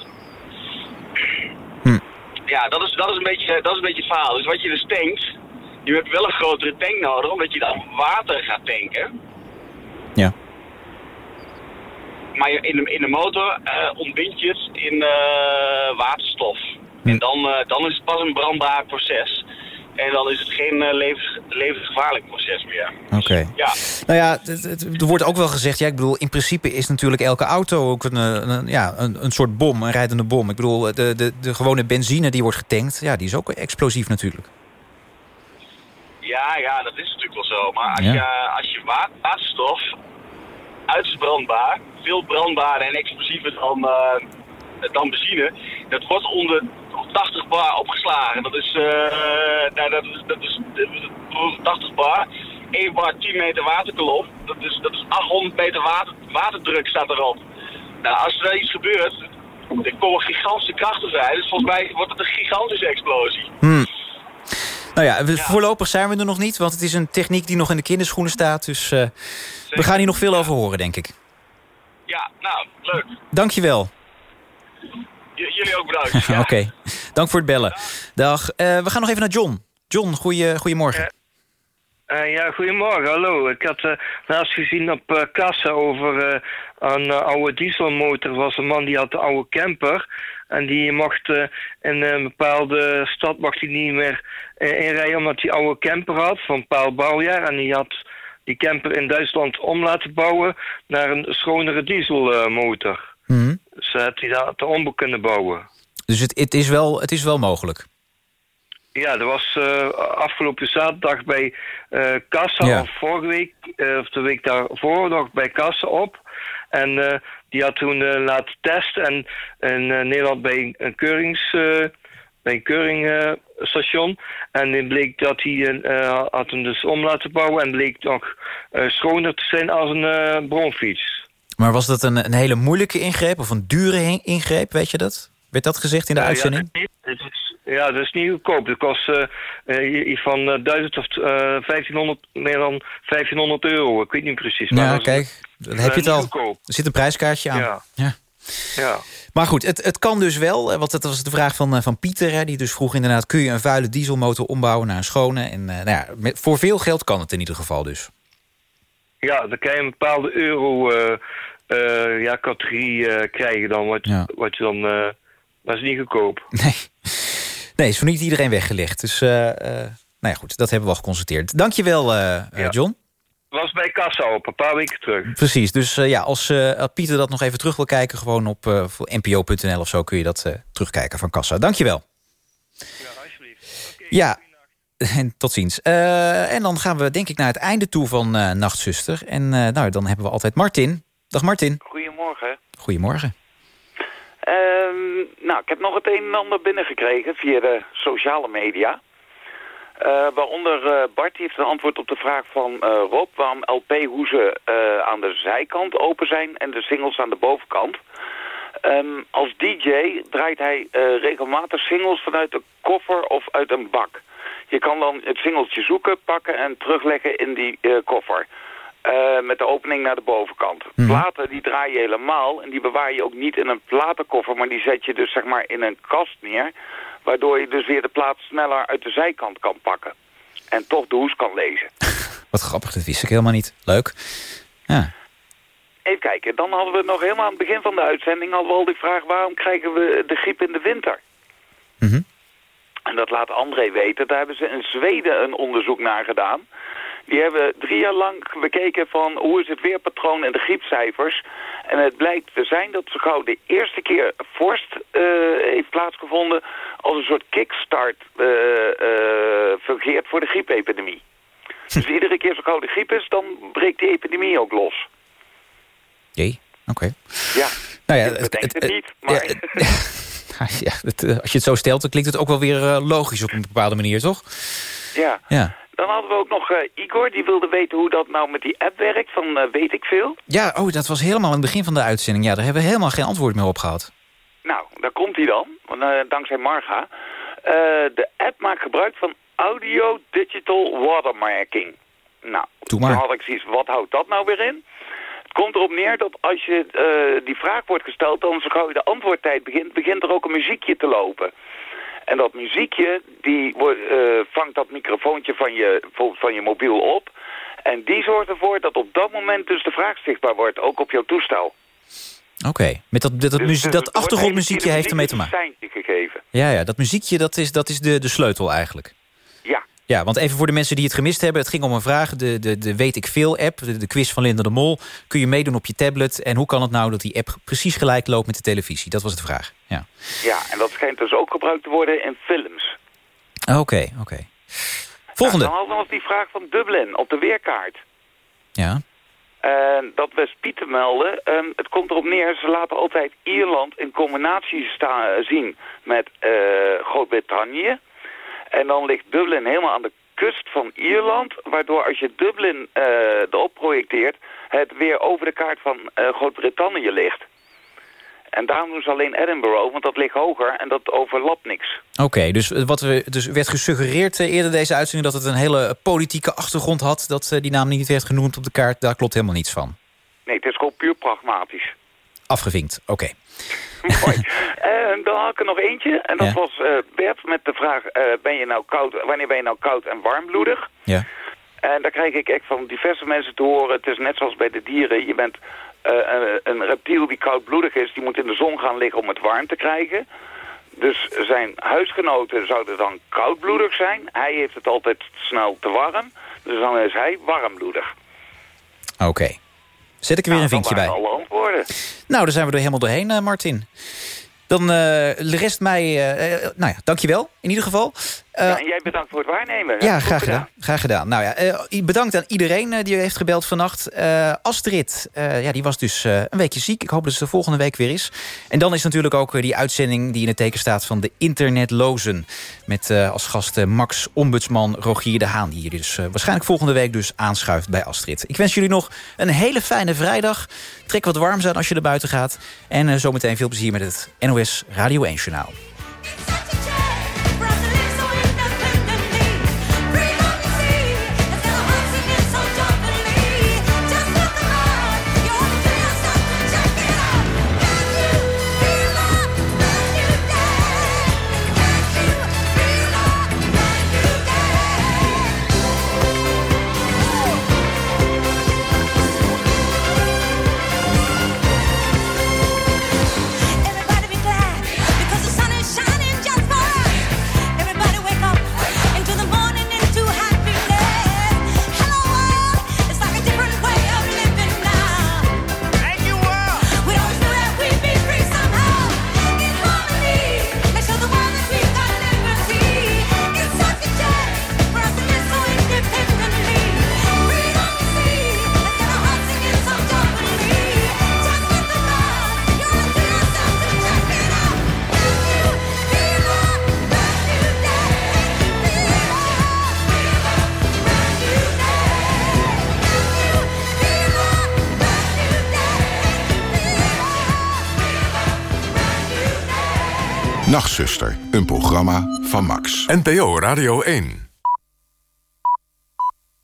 Ja, dat is, dat, is een beetje, dat is een beetje het verhaal. Dus wat je dus tankt, je hebt wel een grotere tank nodig, omdat je dan water gaat tanken. Ja. Maar in de, in de motor eh ontbind je het in eh, waterstof. En dan, eh, dan is het pas een brandbaar proces. En dan is het geen levens, levensgevaarlijk proces meer. Oké. Ja. Nou ja, het, het- er wordt ook wel gezegd... ja, ik bedoel, in principe is natuurlijk elke auto ook een, een, ja, een, een soort bom, een rijdende bom. Ik bedoel, de, de, de gewone benzine die wordt getankt... ja, die is ook explosief natuurlijk. Ja, ja, dat is natuurlijk wel zo. Maar als Ja. je, als je wa- waterstof uiterst brandbaar, veel brandbaarder en explosiever dan, eh, dan benzine, dat wordt onder, 80 bar opgeslagen. Dat is, eh, nou, dat is, dat is, dat is 80 bar. 1 bar 10 meter waterkolom. Dat is, dat is 800 meter water, waterdruk staat erop. Nou, als er iets gebeurt, er komen gigantische krachten vrij. Dus volgens mij wordt het een gigantische explosie. Hmm. Nou ja, we, voorlopig zijn we er nog niet, want het is een techniek die nog in de kinderschoenen staat. Dus eh, we gaan hier nog veel over horen, denk ik. Ja, nou, leuk. Dankjewel. J- jullie ook bedankt. Oké, dank voor het bellen. Dag. Eh, we gaan nog even naar John. John, goeie, goedemorgen. Eh, ja, goedemorgen, hallo. Ik had eh, laatst gezien op eh, kassa over eh, een eh, oude dieselmotor. Er was een man die had een oude camper. En die mocht eh, in een bepaalde stad mocht hij niet meer eh, inrijden omdat hij oude camper had van een bepaald bouwjaar. En die had die camper in Duitsland om laten bouwen naar een schonere dieselmotor. Mhm. Dus uh, had hij dat om kunnen bouwen. Dus het, het, is wel, het is wel mogelijk. Ja, er was eh, afgelopen zaterdag bij eh Kassa, Ja. of vorige week, eh, of de week daarvoor nog bij Kassa op. En die had toen laten testen en in Nederland bij een keurings... een keuringstation. en het bleek dat hij eh, had hem dus om laten bouwen... en bleek nog eh, schoner te zijn als een eh bronfiets. Maar was dat een, een hele moeilijke ingreep of een dure in- ingreep, weet je dat? Werd dat gezegd in de uitzending? Ja, dat is, het is- ja, dat is niet goedkoop. Dat kost van eh, 1000 of eh, 1500, meer dan 1500 euro. Ik weet niet precies. maar Ja, kijk, dan heb je het al. Er zit een prijskaartje aan. Ja. Ja. Ja. Maar goed, het, het kan dus wel. eh, Want dat was de vraag van, eh, van Pieter. Hè, die dus vroeg inderdaad... kun je een vuile dieselmotor ombouwen naar een schone? En eh, nou ja, met, voor veel geld kan het in ieder geval dus. ja, dan kan je een bepaalde euro ja, categorie krijgen dan. Wat, Ja. wat je dan... dat is niet goedkoop. Nee, is voor niet iedereen weggelegd. Dus nou ja, goed, dat hebben we al geconstateerd. Dankjewel, eh, John. Was bij Kassa op, een paar weken terug. Precies, dus eh, ja, als eh, Pieter dat nog even terug wil kijken... gewoon op eh, voor npo.nl of zo kun je dat eh, terugkijken van Kassa. Dankjewel. Ja, en tot ziens. Eh, en dan gaan we denk ik naar het einde toe van eh Nachtzuster. En eh, nou, dan hebben we altijd Martin. Dag Martin. Goedemorgen. Goedemorgen. Ehm, nou, ik heb nog het een en ander binnengekregen via de sociale media. Eh, waaronder eh, Bart die heeft een antwoord op de vraag van eh, Rob... waarom LP-hoezen aan de zijkant open zijn en de singles aan de bovenkant. Ehm, als DJ draait hij regelmatig singles vanuit een koffer of uit een bak. Je kan dan het singeltje zoeken, pakken en terugleggen in die koffer. Met de opening naar de bovenkant. Platen die draai je helemaal en die bewaar je ook niet in een platenkoffer, maar die zet je dus zeg maar in een kast neer. Waardoor je dus weer de plaat sneller uit de zijkant kan pakken. En toch de hoes kan lezen. Wat grappig, dat wist ik helemaal niet. Leuk. Ja. Even kijken, dan hadden we nog helemaal aan het begin van de uitzending hadden we al die vraag waarom krijgen we de griep in de winter? En dat laat André weten. Daar hebben ze in Zweden een onderzoek naar gedaan. Die hebben drie jaar lang bekeken van hoe is het weerpatroon en de griepcijfers. En het blijkt te zijn dat zo gauw de eerste keer vorst eh, heeft plaatsgevonden... als een soort kickstart eh, eh, fungeert voor de griepepidemie. Dus iedere keer zo gauw de griep is, dan breekt die epidemie ook los. Jee, oké. Ja, Nou ja, ik het niet, maar... ja, het, eh, als je het zo stelt, dan klinkt het ook wel weer eh, logisch op een bepaalde manier, toch? Ja. Ja. Dan hadden we ook nog eh, Igor, die wilde weten hoe dat nou met die app werkt van eh, Weet ik Veel. Ja, oh, dat was helemaal aan het begin van de uitzending. Ja, daar hebben we helemaal geen antwoord meer op gehad. Nou, daar komt hij dan, want, eh, dankzij Marga. De app maakt gebruik van audio digital watermarking. Nou, toen had ik zoiets, wat houdt dat nou weer in? Het komt erop neer dat als je die vraag wordt gesteld, dan zo gauw je de antwoordtijd begint, begint er ook een muziekje te lopen. En dat muziekje, die wordt, eh, vangt dat microfoontje van je, van je mobiel op. En die zorgt ervoor dat op dat moment dus de vraag zichtbaar wordt, ook op jouw toestel. Oké, met dat, dat, dat, Dus- dus dat achtergrondmuziekje heeft ermee te een maken. gegeven. Ja, ja, dat muziekje, dat is, dat is de, de sleutel eigenlijk. Ja. Want even voor de mensen die het gemist hebben. Het ging om een vraag, de, de, de Weet ik Veel app, de, de quiz van Linda de Mol. Kun je meedoen op je tablet? En hoe kan het nou dat die app precies gelijk loopt met de televisie? Dat was de vraag, ja. Ja, en dat schijnt dus ook gebruikt te worden in films. Oké, oké. Volgende. Dan hadden we nog die vraag van Dublin op de weerkaart. Ja. Dat West Pieten melden, ehm, het komt erop neer, ze laten altijd Ierland in combinatie zien met eh, Groot-Brittannië. En dan ligt Dublin helemaal aan de kust van Ierland, waardoor als je Dublin eh, erop projecteert, het weer over de kaart van eh, Groot-Brittannië ligt. En daarom doen ze alleen Edinburgh, want dat ligt hoger en dat overlapt niks. Oké, dus wat we, dus werd gesuggereerd eh, eerder deze uitzending... dat het een hele politieke achtergrond had... dat die naam niet werd genoemd op de kaart. Daar klopt helemaal niets van. Nee, het is gewoon puur pragmatisch. Afgevinkt, oké. En dan had ik er nog eentje. En dat Ja. was eh, Bert met de vraag, eh, ben je nou koud, wanneer ben je nou koud en warmbloedig? Ja. En daar krijg ik echt van diverse mensen te horen. Het is net zoals bij de dieren. Je bent eh, een- een reptiel die koudbloedig is. Die moet in de zon gaan liggen om het warm te krijgen. Dus zijn huisgenoten zouden dan koudbloedig zijn. Hij heeft het altijd snel te warm. Dus dan is hij warmbloedig. Oké. Zet ik er weer een vinkje bij. Alle antwoorden. Nou, daar zijn we er helemaal doorheen, eh, Martin. Dan eh rest mij... eh, nou ja, dankjewel in ieder geval. Eh, ja, en jij bedankt voor het waarnemen. Ja, graag gedaan. Graag gedaan. Nou ja, eh, bedankt aan iedereen eh, die heeft gebeld vannacht. Astrid, ja, die was dus een weekje ziek. Ik hoop dat ze de volgende week weer is. En dan is natuurlijk ook die uitzending die in het teken staat van de internetlozen. Met als gast Max Ombudsman Rogier de Haan. Die hier dus waarschijnlijk volgende week dus aanschuift bij Astrid. Ik wens jullie nog een hele fijne vrijdag. Trek wat warm aan als je er buiten gaat. En zometeen veel plezier met het NOS Radio 1 Journaal. Een programma van Max. NPO Radio 1.